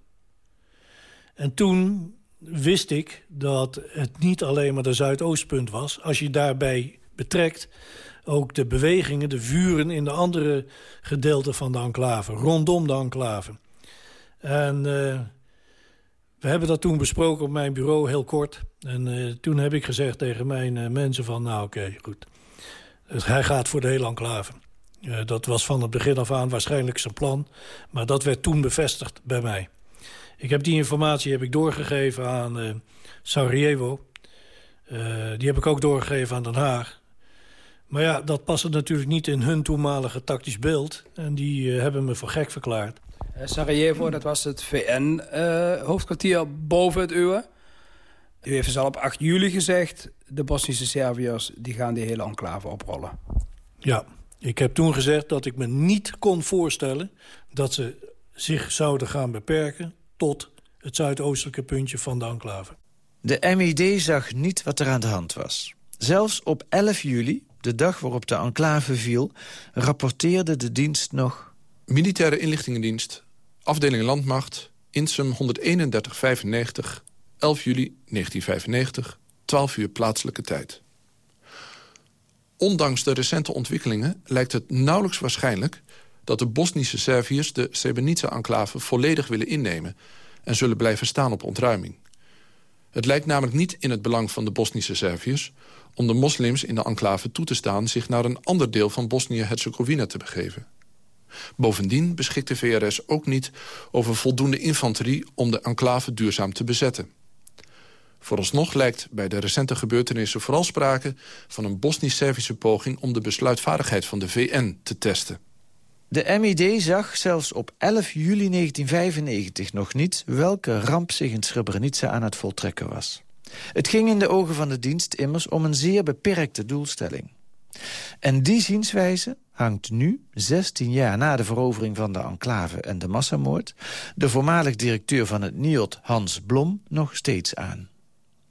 En toen wist ik dat het niet alleen maar de Zuidoostpunt was. Als je daarbij betrekt ook de bewegingen, de vuren... in de andere gedeelten van de enclave, rondom de enclave. En we hebben dat toen besproken op mijn bureau heel kort. En uh, toen heb ik gezegd tegen mijn uh, mensen van... nou oké, goed. Dus hij gaat voor de hele enclave. Uh, dat was van het begin af aan waarschijnlijk zijn plan. Maar dat werd toen bevestigd bij mij. Ik heb die informatie heb ik doorgegeven aan Sarajevo. die heb ik ook doorgegeven aan Den Haag. Maar ja, dat paste natuurlijk niet in hun toenmalige tactisch beeld. En die hebben me voor gek verklaard. Eh, Sarajevo, dat was het VN-hoofdkwartier uh, boven het uwe. U heeft dus al op 8 juli gezegd... de Bosnische Serviërs die gaan die hele enclave oprollen. Ja, ik heb toen gezegd dat ik me niet kon voorstellen... dat ze zich zouden gaan beperken tot het zuidoostelijke puntje van de enclave. De MID zag niet wat er aan de hand was. Zelfs op 11 juli, de dag waarop de enclave viel, rapporteerde de dienst nog... Militaire inlichtingendienst, afdeling landmacht, Insum 13195, 11 juli 1995, 12 uur plaatselijke tijd. Ondanks de recente ontwikkelingen lijkt het nauwelijks waarschijnlijk... dat de Bosnische Serviërs de Srebrenica-enclave volledig willen innemen... en zullen blijven staan op ontruiming. Het lijkt namelijk niet in het belang van de Bosnische Serviërs... om de moslims in de enclave toe te staan... zich naar een ander deel van Bosnië-Herzegovina te begeven. Bovendien beschikt de VRS ook niet over voldoende infanterie... om de enclave duurzaam te bezetten. Vooralsnog lijkt bij de recente gebeurtenissen vooral sprake... van een Bosnisch-Servische poging om de besluitvaardigheid van de VN te testen. De MID zag zelfs op 11 juli 1995 nog niet... welke ramp zich in Srebrenica aan het voltrekken was. Het ging in de ogen van de dienst immers om een zeer beperkte doelstelling. En die zienswijze hangt nu, 16 jaar na de verovering van de enclave en de massamoord... de voormalig directeur van het NIOD, Hans Blom, nog steeds aan.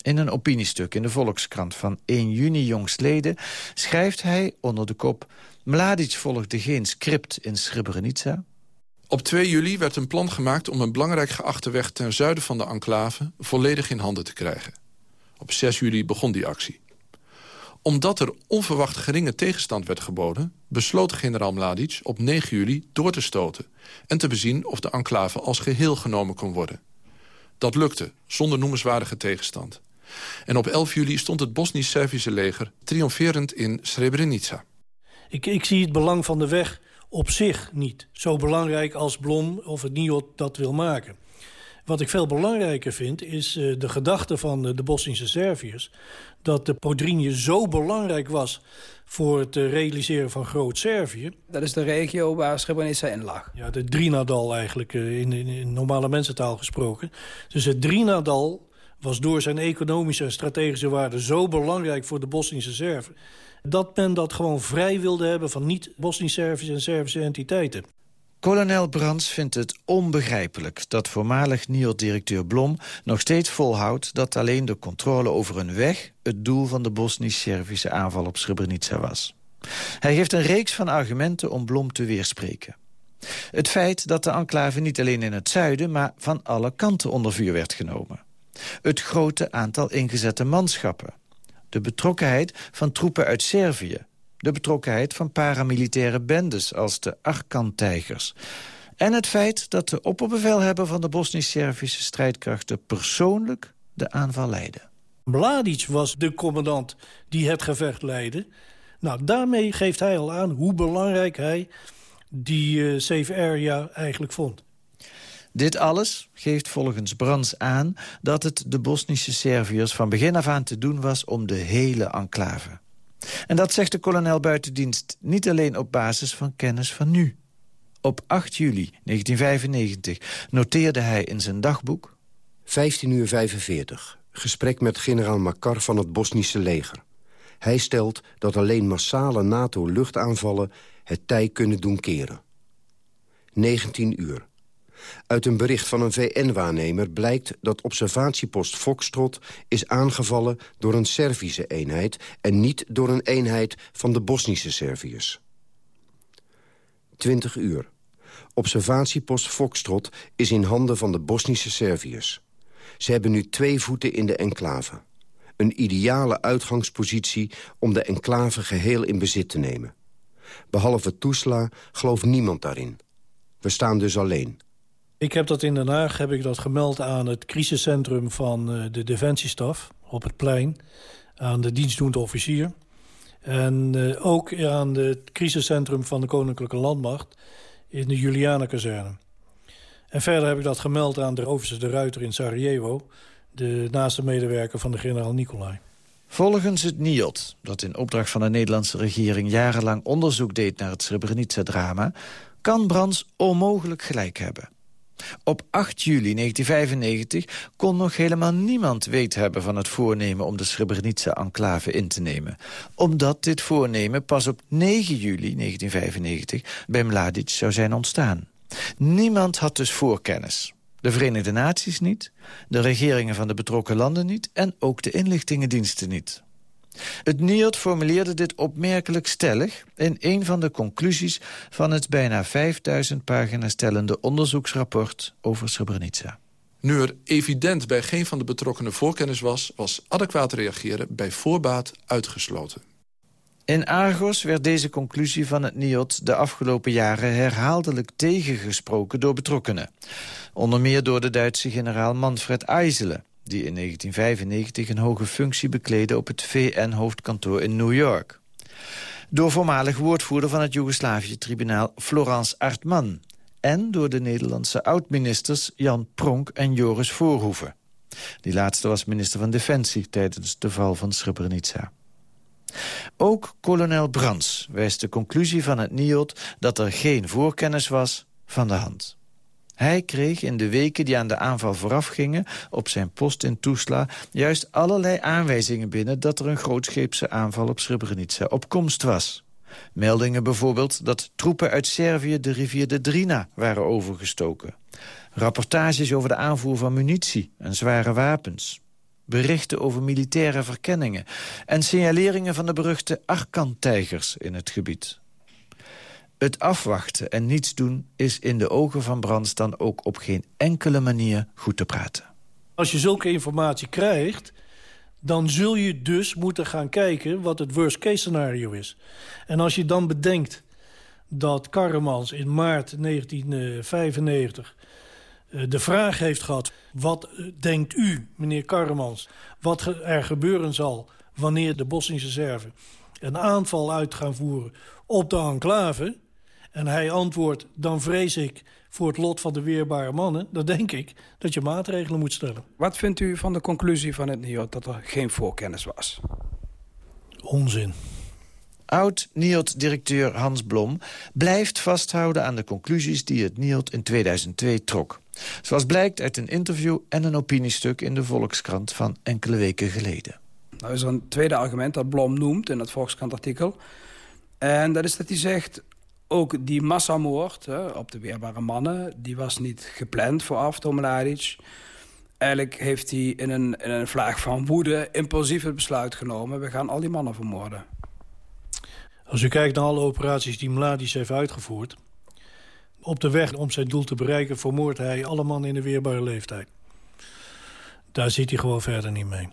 In een opiniestuk in de Volkskrant van 1 juni jongstleden... schrijft hij onder de kop... Mladic volgde geen script in Srebrenica. Op 2 juli werd een plan gemaakt om een belangrijk geachte weg... ten zuiden van de enclave volledig in handen te krijgen. Op 6 juli begon die actie. Omdat er onverwacht geringe tegenstand werd geboden... besloot generaal Mladic op 9 juli door te stoten... en te bezien of de enclave als geheel genomen kon worden. Dat lukte, zonder noemenswaardige tegenstand. En op 11 juli stond het Bosnisch-Servische leger triomferend in Srebrenica. Ik, ik zie het belang van de weg op zich niet zo belangrijk als Blom of het NIOD dat wil maken. Wat ik veel belangrijker vind is uh, de gedachte van uh, de Bosnische Serviërs... dat de Podrinje zo belangrijk was voor het uh, realiseren van Groot-Servië. Dat is de regio waar Srebrenica in lag. Ja, de Drinadal eigenlijk, in, in, in normale mensentaal gesproken. Dus het Drinadal was door zijn economische en strategische waarde... zo belangrijk voor de Bosnische Serven... dat men dat gewoon vrij wilde hebben van niet-Bosnisch-Servische en Servische entiteiten. Kolonel Brands vindt het onbegrijpelijk dat voormalig NIO-directeur Blom nog steeds volhoudt dat alleen de controle over een weg het doel van de Bosnisch-Servische aanval op Srebrenica was. Hij geeft een reeks van argumenten om Blom te weerspreken. Het feit dat de enclave niet alleen in het zuiden, maar van alle kanten onder vuur werd genomen. Het grote aantal ingezette manschappen. De betrokkenheid van troepen uit Servië. De betrokkenheid van paramilitaire bendes als de Arkan-tijgers. En het feit dat de opperbevelhebber van de Bosnisch-Servische strijdkrachten... persoonlijk de aanval leidde. Mladic was de commandant die het gevecht leidde. Nou, daarmee geeft hij al aan hoe belangrijk hij die uh, ja eigenlijk vond. Dit alles geeft volgens Brands aan dat het de Bosnische Serviërs van begin af aan te doen was om de hele enclave. En dat zegt de kolonel buitendienst niet alleen op basis van kennis van nu. Op 8 juli 1995 noteerde hij in zijn dagboek... 15 uur 45. Gesprek met generaal Makar van het Bosnische leger. Hij stelt dat alleen massale NATO-luchtaanvallen het tij kunnen doen keren. 19 uur. Uit een bericht van een VN-waarnemer blijkt dat observatiepost Foxtrot is aangevallen door een Servische eenheid... en niet door een eenheid van de Bosnische Serviërs. 20 uur. Observatiepost Foxtrot is in handen van de Bosnische Serviërs. Ze hebben nu twee voeten in de enclave. Een ideale uitgangspositie om de enclave geheel in bezit te nemen. Behalve Toesla gelooft niemand daarin. We staan dus alleen. Ik heb dat in Den Haag heb ik dat gemeld aan het crisiscentrum van uh, de Defensiestaf op het plein. Aan de dienstdoende officier. En uh, ook aan het crisiscentrum van de Koninklijke Landmacht in de Julianenkazerne. En verder heb ik dat gemeld aan de overste de Ruiter in Sarajevo... de naaste medewerker van de generaal Nicolai. Volgens het NIOD, dat in opdracht van de Nederlandse regering... jarenlang onderzoek deed naar het Srebrenica-drama... kan Brands onmogelijk gelijk hebben. Op 8 juli 1995 kon nog helemaal niemand weet hebben van het voornemen om de Srebrenica-enclave in te nemen. Omdat dit voornemen pas op 9 juli 1995 bij Mladic zou zijn ontstaan. Niemand had dus voorkennis. De Verenigde Naties niet, de regeringen van de betrokken landen niet... en ook de inlichtingendiensten niet. Het NIOD formuleerde dit opmerkelijk stellig... in een van de conclusies van het bijna 5000 pagina's stellende onderzoeksrapport over Srebrenica. Nu er evident bij geen van de betrokkenen voorkennis was... was adequaat reageren bij voorbaat uitgesloten. In Argos werd deze conclusie van het NIOD de afgelopen jaren herhaaldelijk tegengesproken door betrokkenen. Onder meer door de Duitse generaal Manfred Eisele, die in 1995 een hoge functie bekleedde op het VN-hoofdkantoor in New York. Door voormalig woordvoerder van het Joegoslavië-tribunaal Florence Artman en door de Nederlandse oud-ministers Jan Pronk en Joris Voorhoeven. Die laatste was minister van Defensie tijdens de val van Srebrenica. Ook kolonel Brands wijst de conclusie van het NIOD dat er geen voorkennis was van de hand. Hij kreeg in de weken die aan de aanval voorafgingen... op zijn post in Tuzla juist allerlei aanwijzingen binnen... dat er een grootscheepse aanval op Srebrenica op komst was. Meldingen bijvoorbeeld dat troepen uit Servië de rivier de Drina waren overgestoken. Rapportages over de aanvoer van munitie en zware wapens. Berichten over militaire verkenningen. En signaleringen van de beruchte Arkan-tijgers in het gebied. Het afwachten en niets doen is in de ogen van Brands dan ook op geen enkele manier goed te praten. Als je zulke informatie krijgt, dan zul je dus moeten gaan kijken wat het worst case scenario is. En als je dan bedenkt dat Karremans in maart 1995 eh, de vraag heeft gehad... wat eh, denkt u, meneer Karremans, wat er gebeuren zal... wanneer de Bosnische Serven een aanval uit gaan voeren op de enclave... en hij antwoordt, dan vrees ik voor het lot van de weerbare mannen... dan denk ik dat je maatregelen moet stellen. Wat vindt u van de conclusie van het NIOD dat er geen voorkennis was? Onzin. Oud-NIOD-directeur Hans Blom blijft vasthouden aan de conclusies die het NIOD in 2002 trok. Zoals blijkt uit een interview en een opiniestuk in de Volkskrant van enkele weken geleden. Nou is er een tweede argument dat Blom noemt in het Volkskrant-artikel. En dat is dat hij zegt, ook die massamoord hè, op de weerbare mannen... die was niet gepland vooraf door Mladic. Eigenlijk heeft hij in een, in een vlaag van woede impulsief het besluit genomen... we gaan al die mannen vermoorden. Als u kijkt naar alle operaties die Mladic heeft uitgevoerd... op de weg om zijn doel te bereiken... vermoordt hij alle mannen in de weerbare leeftijd. Daar zit hij gewoon verder niet mee.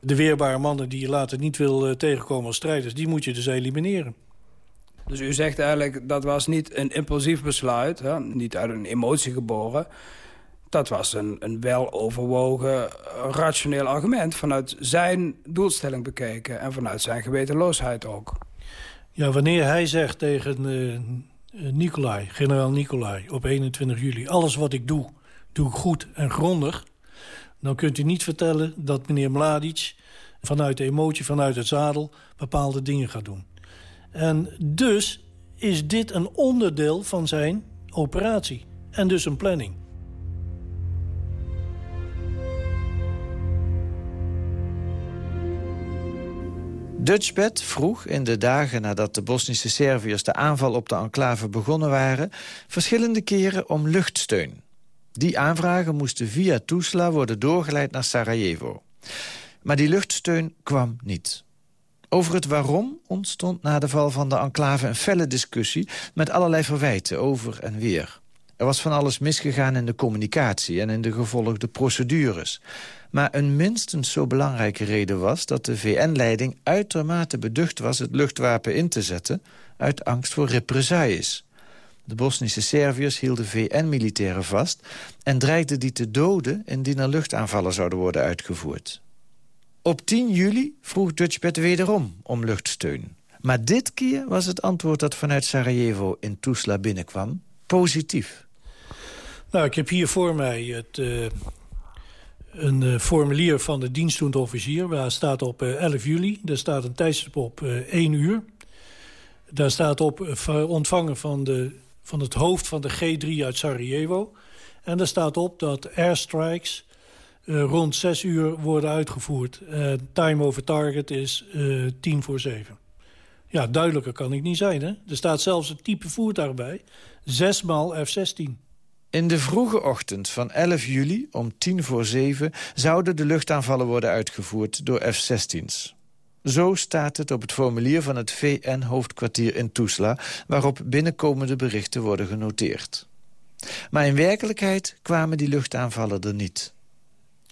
De weerbare mannen die je later niet wil uh, tegenkomen als strijders... die moet je dus elimineren. Dus u zegt eigenlijk, dat was niet een impulsief besluit... Hè? niet uit een emotie geboren... dat was een, een weloverwogen, rationeel argument... vanuit zijn doelstelling bekeken en vanuit zijn gewetenloosheid ook. Ja, wanneer hij zegt tegen uh, Nicolai, generaal Nicolai, op 21 juli... alles wat ik doe, doe ik goed en grondig... dan kunt u niet vertellen dat meneer Mladic vanuit de emotie, vanuit het zadel... bepaalde dingen gaat doen. En dus is dit een onderdeel van zijn operatie. En dus een planning. Dutchbed vroeg in de dagen nadat de Bosnische Serviërs de aanval op de enclave begonnen waren... verschillende keren om luchtsteun. Die aanvragen moesten via Tuzla worden doorgeleid naar Sarajevo. Maar die luchtsteun kwam niet. Over het waarom ontstond na de val van de enclave een felle discussie... met allerlei verwijten over en weer. Er was van alles misgegaan in de communicatie en in de gevolgde procedures. Maar een minstens zo belangrijke reden was dat de VN-leiding uitermate beducht was het luchtwapen in te zetten uit angst voor represailles. De Bosnische Serviërs hielden VN-militairen vast en dreigden die te doden indien er luchtaanvallen zouden worden uitgevoerd. Op 10 juli vroeg Dutchbed wederom om luchtsteun. Maar dit keer was het antwoord dat vanuit Sarajevo in Tuzla binnenkwam positief. Nou, ik heb hier voor mij het, uh, een uh, formulier van de dienstdoend officier. Waar staat op uh, 11 juli. Daar staat een tijdstip op 1 uur. Daar staat op ontvangen van, de, van het hoofd van de G3 uit Sarajevo. En daar staat op dat airstrikes uh, rond 6 uur worden uitgevoerd. Uh, time over target is uh, 10 voor 7. Ja, duidelijker kan ik niet zijn. Hè? Er staat zelfs een type voertuig bij. 6 maal F-16. In de vroege ochtend van 11 juli om 10 voor 7... zouden de luchtaanvallen worden uitgevoerd door F-16's. Zo staat het op het formulier van het VN-hoofdkwartier in Tuzla... waarop binnenkomende berichten worden genoteerd. Maar in werkelijkheid kwamen die luchtaanvallen er niet.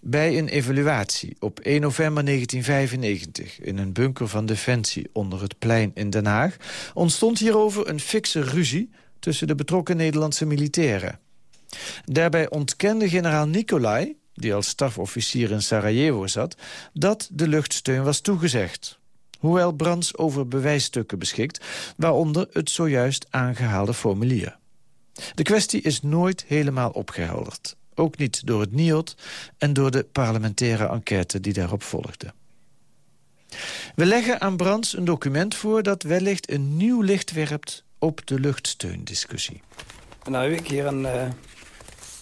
Bij een evaluatie op 1 november 1995 in een bunker van Defensie onder het plein in Den Haag... ontstond hierover een fikse ruzie tussen de betrokken Nederlandse militairen. Daarbij ontkende generaal Nicolai, die als stafofficier in Sarajevo zat... dat de luchtsteun was toegezegd. Hoewel Brands over bewijsstukken beschikt... waaronder het zojuist aangehaalde formulier. De kwestie is nooit helemaal opgehelderd. Ook niet door het NIOD en door de parlementaire enquête die daarop volgde. We leggen aan Brands een document voor dat wellicht een nieuw licht werpt op de luchtsteundiscussie. Nou heb ik hier een uh,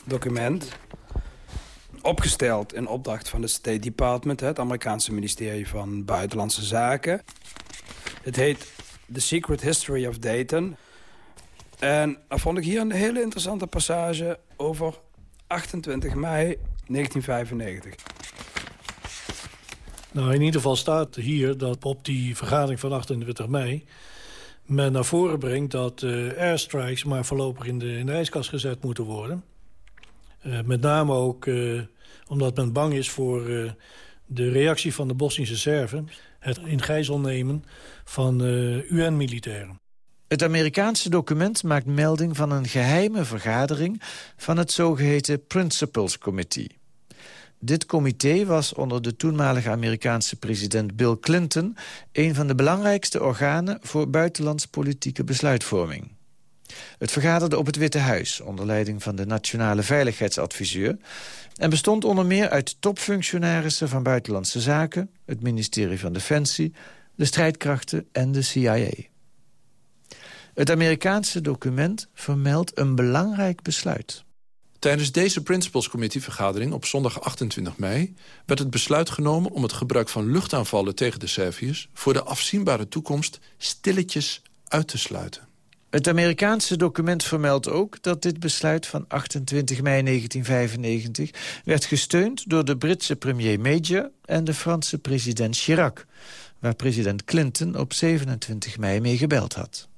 document opgesteld in opdracht van het State Department... het Amerikaanse ministerie van Buitenlandse Zaken. Het heet The Secret History of Dayton. En dan vond ik hier een hele interessante passage over 28 mei 1995. Nou, in ieder geval staat hier dat op die vergadering van 28 mei... men naar voren brengt dat uh, airstrikes maar voorlopig in de, in de ijskast gezet moeten worden. Uh, met name ook uh, omdat men bang is voor de reactie van de Bosnische Serven... het in gijzel nemen van UN-militairen. Het Amerikaanse document maakt melding van een geheime vergadering... van het zogeheten Principles Committee. Dit comité was onder de toenmalige Amerikaanse president Bill Clinton... een van de belangrijkste organen voor buitenlands politieke besluitvorming. Het vergaderde op het Witte Huis onder leiding van de Nationale Veiligheidsadviseur... en bestond onder meer uit topfunctionarissen van Buitenlandse Zaken... het ministerie van Defensie, de strijdkrachten en de CIA. Het Amerikaanse document vermeldt een belangrijk besluit. Tijdens deze Principles Committee-vergadering op zondag 28 mei... werd het besluit genomen om het gebruik van luchtaanvallen tegen de Serviërs... voor de afzienbare toekomst stilletjes uit te sluiten. Het Amerikaanse document vermeldt ook dat dit besluit van 28 mei 1995... werd gesteund door de Britse premier Major en de Franse president Chirac... waar president Clinton op 27 mei mee gebeld had.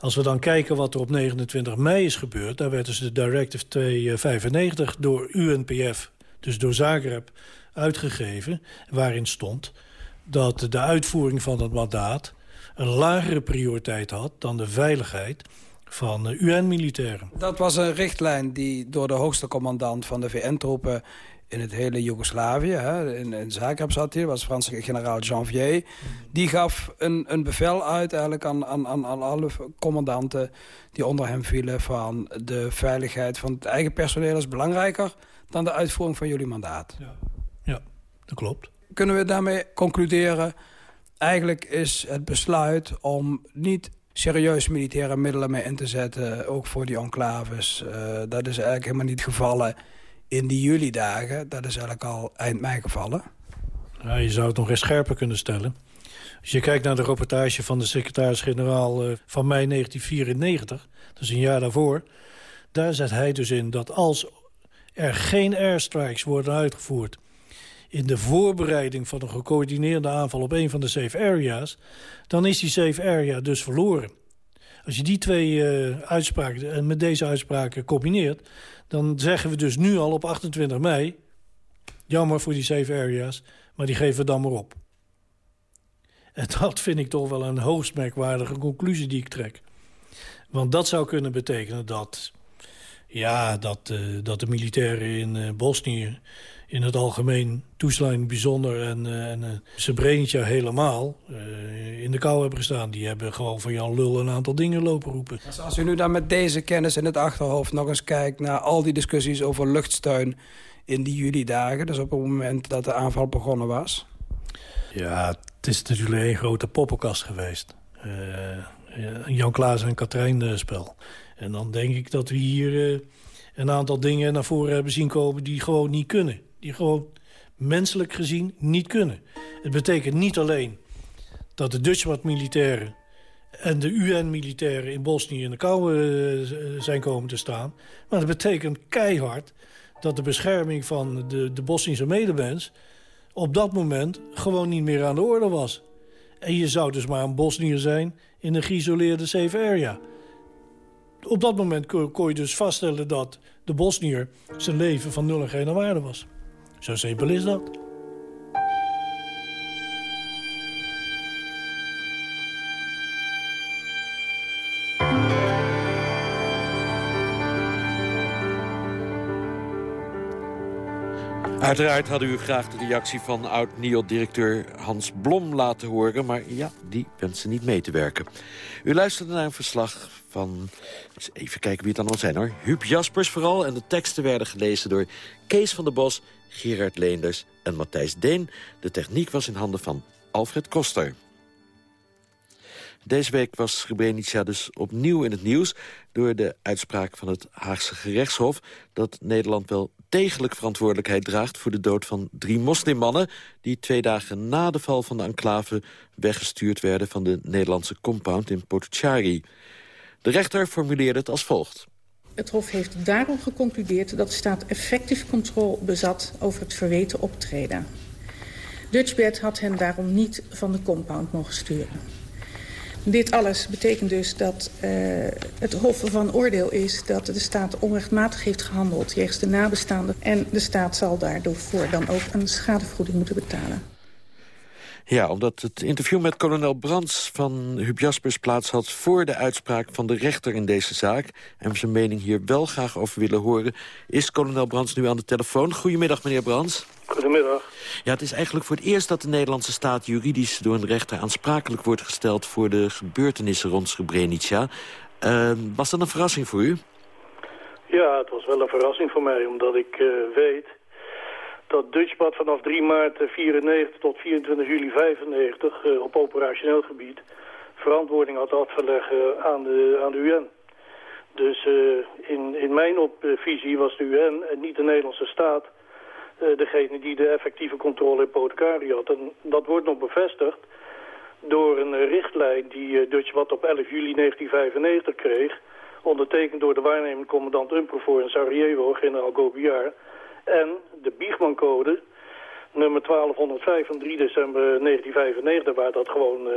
Als we dan kijken wat er op 29 mei is gebeurd... daar werd dus de Directive 295 door UNPF, dus door Zagreb, uitgegeven... waarin stond dat de uitvoering van het mandaat... een lagere prioriteit had dan de veiligheid van UN-militairen. Dat was een richtlijn die door de hoogste commandant van de VN-troepen in het hele Joegoslavië. Hè, in, in Zagreb zat hij, was Franse generaal Janvier. Die gaf een, een bevel uit eigenlijk aan, aan, aan, aan alle commandanten die onder hem vielen... van de veiligheid van het eigen personeel is belangrijker dan de uitvoering van jullie mandaat. Ja, ja dat klopt. Kunnen we daarmee concluderen... eigenlijk is het besluit om niet serieus militaire middelen mee in te zetten... ook voor die enclaves, uh, dat is eigenlijk helemaal niet gevallen in die juli-dagen, dat is eigenlijk al eind mei gevallen. Je zou het nog eens scherper kunnen stellen. Als je kijkt naar de reportage van de secretaris-generaal uh, van mei 1994... dus een jaar daarvoor... daar zet hij dus in dat als er geen airstrikes worden uitgevoerd... in de voorbereiding van een gecoördineerde aanval op een van de safe areas... dan is die safe area dus verloren. Als je die twee uh, uitspraken en met deze uitspraken combineert dan zeggen we dus nu al op 28 mei... jammer voor die safe areas, maar die geven we dan maar op. En dat vind ik toch wel een hoogst merkwaardige conclusie die ik trek. Want dat zou kunnen betekenen dat... ja, dat, uh, dat de militairen in uh, Bosnië in het algemeen, Toeslijn bijzonder en, uh, en Srebrenica helemaal in de kou hebben gestaan. Die hebben gewoon van Jan Lul een aantal dingen lopen roepen. Dus als u nu dan met deze kennis in het achterhoofd nog eens kijkt naar al die discussies over luchtsteun in die juli-dagen, dus op het moment dat de aanval begonnen was? Ja, het is natuurlijk een grote poppenkast geweest. een Jan Klaas en Katrijn spel. En dan denk ik dat we hier een aantal dingen naar voren hebben zien komen die gewoon niet kunnen die gewoon menselijk gezien niet kunnen. Het betekent niet alleen dat de Dutchmat-militairen en de UN-militairen in Bosnië in de kou uh, zijn komen te staan. Maar het betekent keihard dat de bescherming van de, de Bosnische medemens op dat moment gewoon niet meer aan de orde was. En je zou dus maar een Bosnier zijn in een geïsoleerde safe area. Op dat moment kon je dus vaststellen dat de Bosnier zijn leven van nul en geen waarde was. Zo simpel is dat. Uiteraard hadden u graag de reactie van oud-NIO-directeur Hans Blom laten horen... maar ja, die wenste niet mee te werken. U luisterde naar een verslag van... Even kijken wie het dan wel zijn hoor. Huub Jaspers vooral. En de teksten werden gelezen door Kees van der Bos, Gerard Leenders en Matthijs Deen. De techniek was in handen van Alfred Koster. Deze week was Srebrenica dus opnieuw in het nieuws... door de uitspraak van het Haagse gerechtshof... dat Nederland wel degelijk verantwoordelijkheid draagt... voor de dood van drie moslimmannen... die twee dagen na de val van de enclave weggestuurd werden... van de Nederlandse compound in Potocari. De rechter formuleerde het als volgt. Het Hof heeft daarom geconcludeerd dat de staat effectief controle bezat over het verweten optreden. Dutchbed had hen daarom niet van de compound mogen sturen. Dit alles betekent dus dat uh, het Hof van oordeel is dat de staat onrechtmatig heeft gehandeld jegens de nabestaanden. En de staat zal daardoor voor dan ook een schadevergoeding moeten betalen. Ja, omdat het interview met kolonel Brands van Huub Jaspers plaats had... voor de uitspraak van de rechter in deze zaak... en we zijn mening hier wel graag over willen horen... is kolonel Brands nu aan de telefoon. Goedemiddag, meneer Brands. Goedemiddag. Ja, het is eigenlijk voor het eerst dat de Nederlandse staat juridisch door een rechter aansprakelijk wordt gesteld voor de gebeurtenissen rond Srebrenica. Uh, was dat een verrassing voor u? Ja, het was wel een verrassing voor mij, omdat ik uh, weet dat Dutchbad vanaf 3 maart 94 tot 24 juli 95 uh, op operationeel gebied verantwoording had afgelegd aan de, aan de UN. Dus uh, in, in mijn opvisie was de UN en niet de Nederlandse staat uh, degene die de effectieve controle in Potokari had. En dat wordt nog bevestigd door een richtlijn die Dutchbad op 11 juli 1995 kreeg, ondertekend door de waarnemend commandant Umprofor in Sarajevo, generaal Gobiar, en de Biegman-code, nummer 1205 van 3 december 1995, waar dat gewoon uh,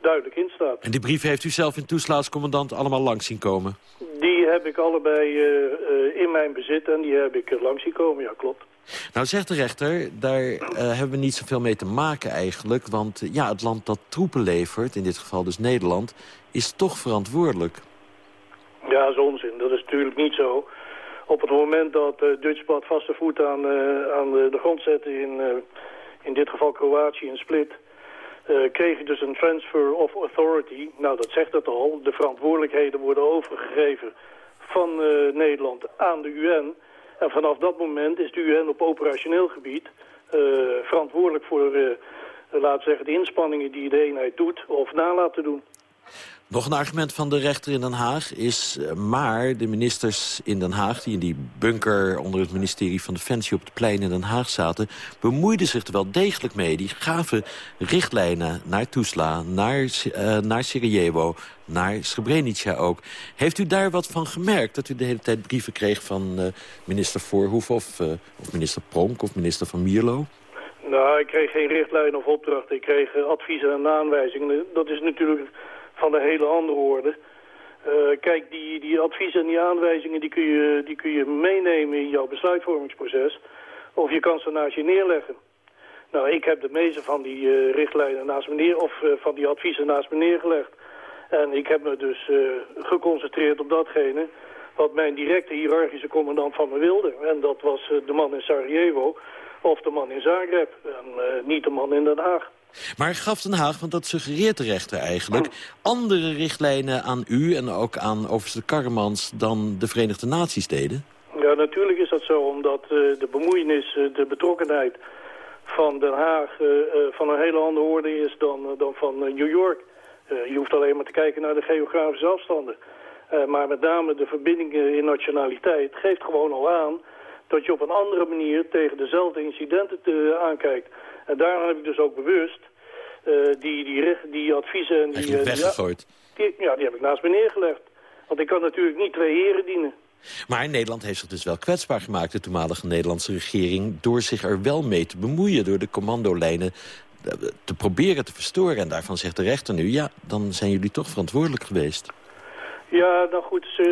duidelijk in staat. En die brief heeft u zelf in toeslaatscommandant allemaal langs zien komen? Die heb ik allebei uh, uh, in mijn bezit en die heb ik langs zien komen, ja klopt. Nou zegt de rechter, daar hebben we niet zoveel mee te maken eigenlijk. Want ja, het land dat troepen levert, in dit geval dus Nederland, is toch verantwoordelijk. Ja, dat is onzin. Dat is natuurlijk niet zo op het moment dat uh, Dutchbad vaste voet aan, uh, aan de, grond zette in, uh, in dit geval Kroatië en Split, kreeg je dus een transfer of authority. Nou, dat zegt het al. De verantwoordelijkheden worden overgegeven van Nederland aan de UN. En vanaf dat moment is de UN op operationeel gebied verantwoordelijk voor, laten zeggen, de inspanningen die de eenheid doet of nalaat te doen. Nog een argument van de rechter in Den Haag is... Uh, maar de ministers in Den Haag, die in die bunker... onder het ministerie van Defensie op het plein in Den Haag zaten... bemoeiden zich er wel degelijk mee. Die gaven richtlijnen naar Tuzla, naar, uh, naar Sarajevo, naar Srebrenica ook. Heeft u daar wat van gemerkt? Dat u de hele tijd brieven kreeg van uh, minister Voorhoef of, minister Pronk of minister van Mierlo? Nou, ik kreeg geen richtlijn of opdracht. Ik kreeg adviezen en aanwijzingen. Dat is natuurlijk van een hele andere orde. Uh, kijk, die, die adviezen en die aanwijzingen die kun, je, die kun je meenemen in jouw besluitvormingsproces. Of je kan ze naast je neerleggen. Nou, ik heb de meeste van die uh, richtlijnen naast me neer, of uh, van die adviezen naast me neergelegd. En ik heb me dus geconcentreerd op datgene wat mijn directe hiërarchische commandant van me wilde. En dat was de man in Sarajevo of de man in Zagreb. En niet de man in Den Haag. Maar gaf Den Haag, want dat suggereert de rechter eigenlijk... andere richtlijnen aan u en ook aan overste Karremans... dan de Verenigde Naties deden? Ja, natuurlijk is dat zo, omdat uh, de bemoeienis, uh, de betrokkenheid van Den Haag... Uh, van een hele andere orde is dan, dan van New York. je hoeft alleen maar te kijken naar de geografische afstanden. maar met name de verbindingen in nationaliteit geeft gewoon al aan... dat je op een andere manier tegen dezelfde incidenten te, aankijkt... En daarom heb ik dus ook bewust uh, die, die, die adviezen... En die, uh, weggegooid? Die, ja, die heb ik naast me neergelegd. Want ik kan natuurlijk niet twee heren dienen. Maar Nederland heeft zich dus wel kwetsbaar gemaakt, de toenmalige Nederlandse regering... door zich er wel mee te bemoeien, door de commandolijnen eh, te proberen te verstoren. En daarvan zegt de rechter nu, ja, dan zijn jullie toch verantwoordelijk geweest. Ja, nou goed, ze,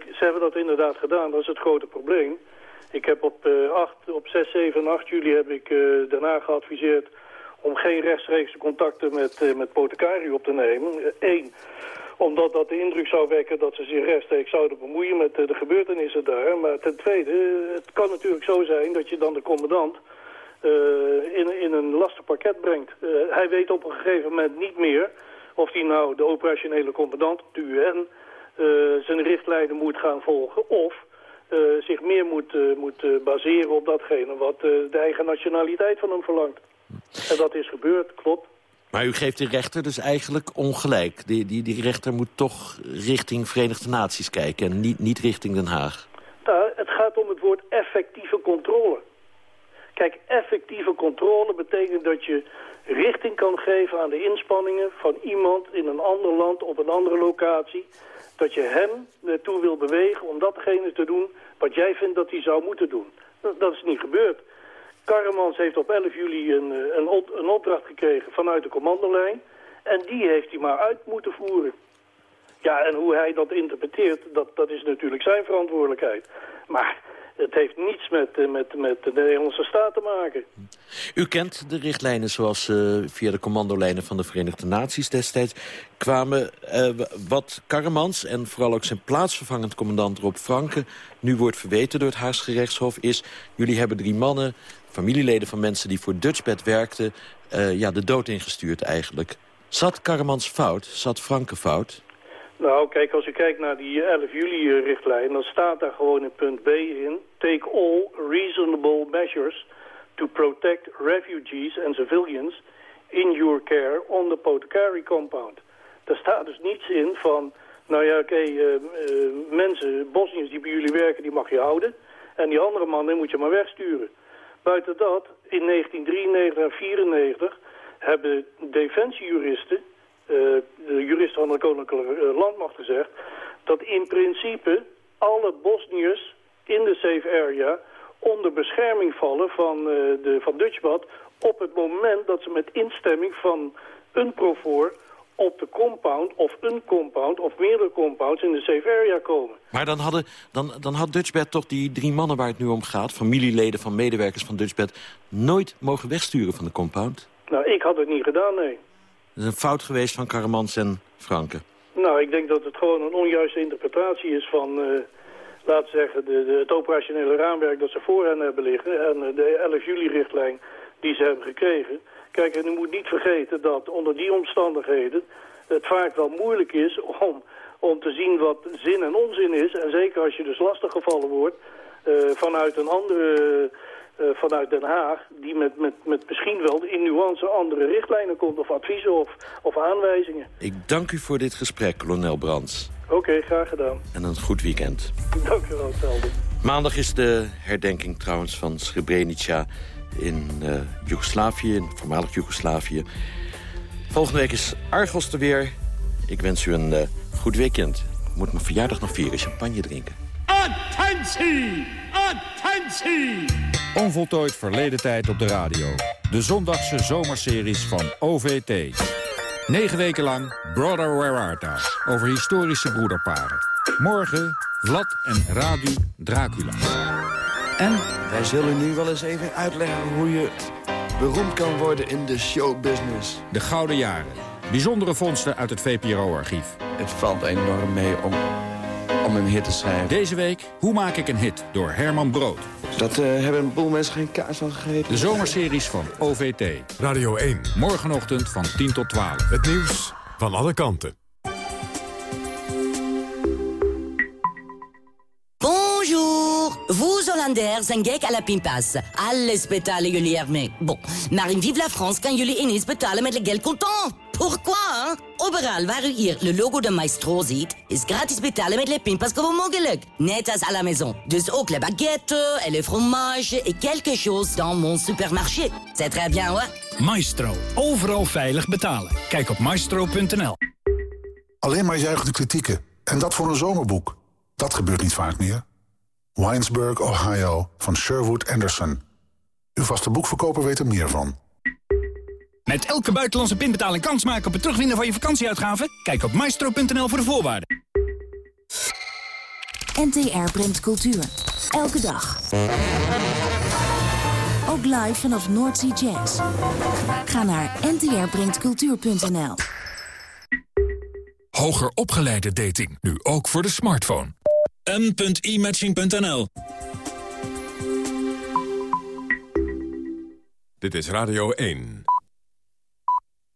ze hebben dat inderdaad gedaan. Dat is het grote probleem. Ik heb op, uh, 8, op 6, 7 en 8 juli heb ik uh, daarna geadviseerd om geen rechtstreekse contacten met, uh, met Potecari op te nemen. Eén, omdat dat de indruk zou wekken dat ze zich rechtstreeks zouden bemoeien met de gebeurtenissen daar. Maar ten tweede, het kan natuurlijk zo zijn dat je dan de commandant in, in een lastig pakket brengt. hij weet op een gegeven moment niet meer of hij nou de operationele commandant, de UN zijn richtlijnen moet gaan volgen... of uh, zich meer moet, uh, moet baseren op datgene wat de eigen nationaliteit van hem verlangt. En dat is gebeurd, klopt. Maar u geeft de rechter dus eigenlijk ongelijk. Die, die, die rechter moet toch richting Verenigde Naties kijken... en niet, niet richting Den Haag. Nou, het gaat om het woord effectieve controle. Kijk, effectieve controle betekent dat je richting kan geven aan de inspanningen van iemand in een ander land op een andere locatie dat je hem ertoe wil bewegen om datgene te doen wat jij vindt dat hij zou moeten doen. Dat, dat is niet gebeurd. Karremans heeft op 11 juli een, eh, een, een opdracht gekregen vanuit de commandolijn. En die heeft hij maar uit moeten voeren. Ja, en hoe hij dat interpreteert, dat, dat is natuurlijk zijn verantwoordelijkheid. Maar het heeft niets met, eh, met, met de Nederlandse staat te maken. U kent de richtlijnen zoals uh, via de commandolijnen van de Verenigde Naties destijds kwamen. Uh, wat Karremans en vooral ook zijn plaatsvervangend commandant Rob Franke... nu wordt verweten door het Haagse rechtshof is... jullie hebben drie mannen, familieleden van mensen die voor Dutchbed werkten... Ja, de dood ingestuurd eigenlijk. Zat Karremans fout? Zat Franke fout? Nou, kijk, als je kijkt naar die 11 juli-richtlijn... dan staat daar gewoon in punt B in... take all reasonable measures to protect refugees and civilians... in your care on the Potokari compound. Daar staat dus niets in van... nou ja, oké, uh, uh, mensen, Bosniërs die bij jullie werken, die mag je houden... en die andere mannen moet je maar wegsturen. Buiten dat, in 1993 en 1994 hebben defensiejuristen de jurist van de Koninklijke Landmacht gezegd... dat in principe alle Bosniërs in de safe area onder bescherming vallen van, uh, de, van Dutchbad... op het moment dat ze met instemming van een profor op de compound of een compound of meerdere compounds in de safe area komen. Maar dan, hadden, dan, dan had Dutchbed toch die drie mannen waar het nu om gaat... familieleden van medewerkers van Dutchbed... nooit mogen wegsturen van de compound? Nou, ik had het niet gedaan, nee. Is een fout geweest van Karamans en Franke. Nou, ik denk dat het gewoon een onjuiste interpretatie is van... Uh, laten we zeggen, de, het operationele raamwerk dat ze voor hen hebben liggen... en de 11 juli-richtlijn die ze hebben gekregen. Kijk, en u moet niet vergeten dat onder die omstandigheden... het vaak wel moeilijk is om, om te zien wat zin en onzin is. En zeker als je dus lastiggevallen wordt... Uh, vanuit een andere uh, vanuit Den Haag... die met, met, met misschien wel in nuance andere richtlijnen komt... of adviezen of, of aanwijzingen. Ik dank u voor dit gesprek, kolonel Brands. Oké, okay, graag gedaan. En een goed weekend. Dank u wel, hetzelfde. Maandag is de herdenking trouwens van Srebrenica in uh, Joegoslavië, in voormalig Joegoslavië. Volgende week is Argos er weer. Ik wens u een uh, goed weekend. Ik moet mijn verjaardag nog vieren, champagne drinken. Attentie! Attentie! Onvoltooid verleden tijd op de radio. De zondagse zomerseries van OVT. Negen weken lang Brother Where Art Thou? Over historische broederparen. Morgen Vlad en Radu Dracula. En wij zullen nu wel eens even uitleggen hoe je beroemd kan worden in de showbusiness. De Gouden Jaren. Bijzondere vondsten uit het VPRO-archief. Het valt enorm mee om om een hit te schrijven. Deze week, Hoe maak ik een hit? Door Herman Brood. Dat uh, hebben een boel mensen geen kaas van gegeten. De zomerseries van OVT. Radio 1. Morgenochtend van 10 tot 12. Het nieuws van alle kanten. Bonjour Vous Hollanders zijn gek à la pinpas. Alles betalen jullie ermee. Bon, maar in Vive la France kan jullie ineens betalen met le geld contant. Pourquoi? Overal waar u hier le logo de Maestro ziet, is gratis betalen met Le Pimpas gewoon mogelijk. Net als à la maison. Dus ook le baguette et le fromage et quelque chose dans mon supermarché. C'est très bien, hoor. Maestro. Overal veilig betalen. Kijk op maestro.nl. Alleen maar juichende kritieken. En dat voor een zomerboek. Dat gebeurt niet vaak meer. Winesburg, Ohio, van Sherwood Anderson. Uw vaste boekverkoper weet er meer van. Met elke buitenlandse pinbetaling kans maken op het terugwinnen van je vakantieuitgaven? Kijk op maestro.nl voor de voorwaarden. NTR brengt cultuur. Elke dag. Ook live vanaf Noordsea Jazz. Ga naar ntrbrengtcultuur.nl Hoger opgeleide dating, nu ook voor de smartphone. m.imatching.nl Dit is Radio 1.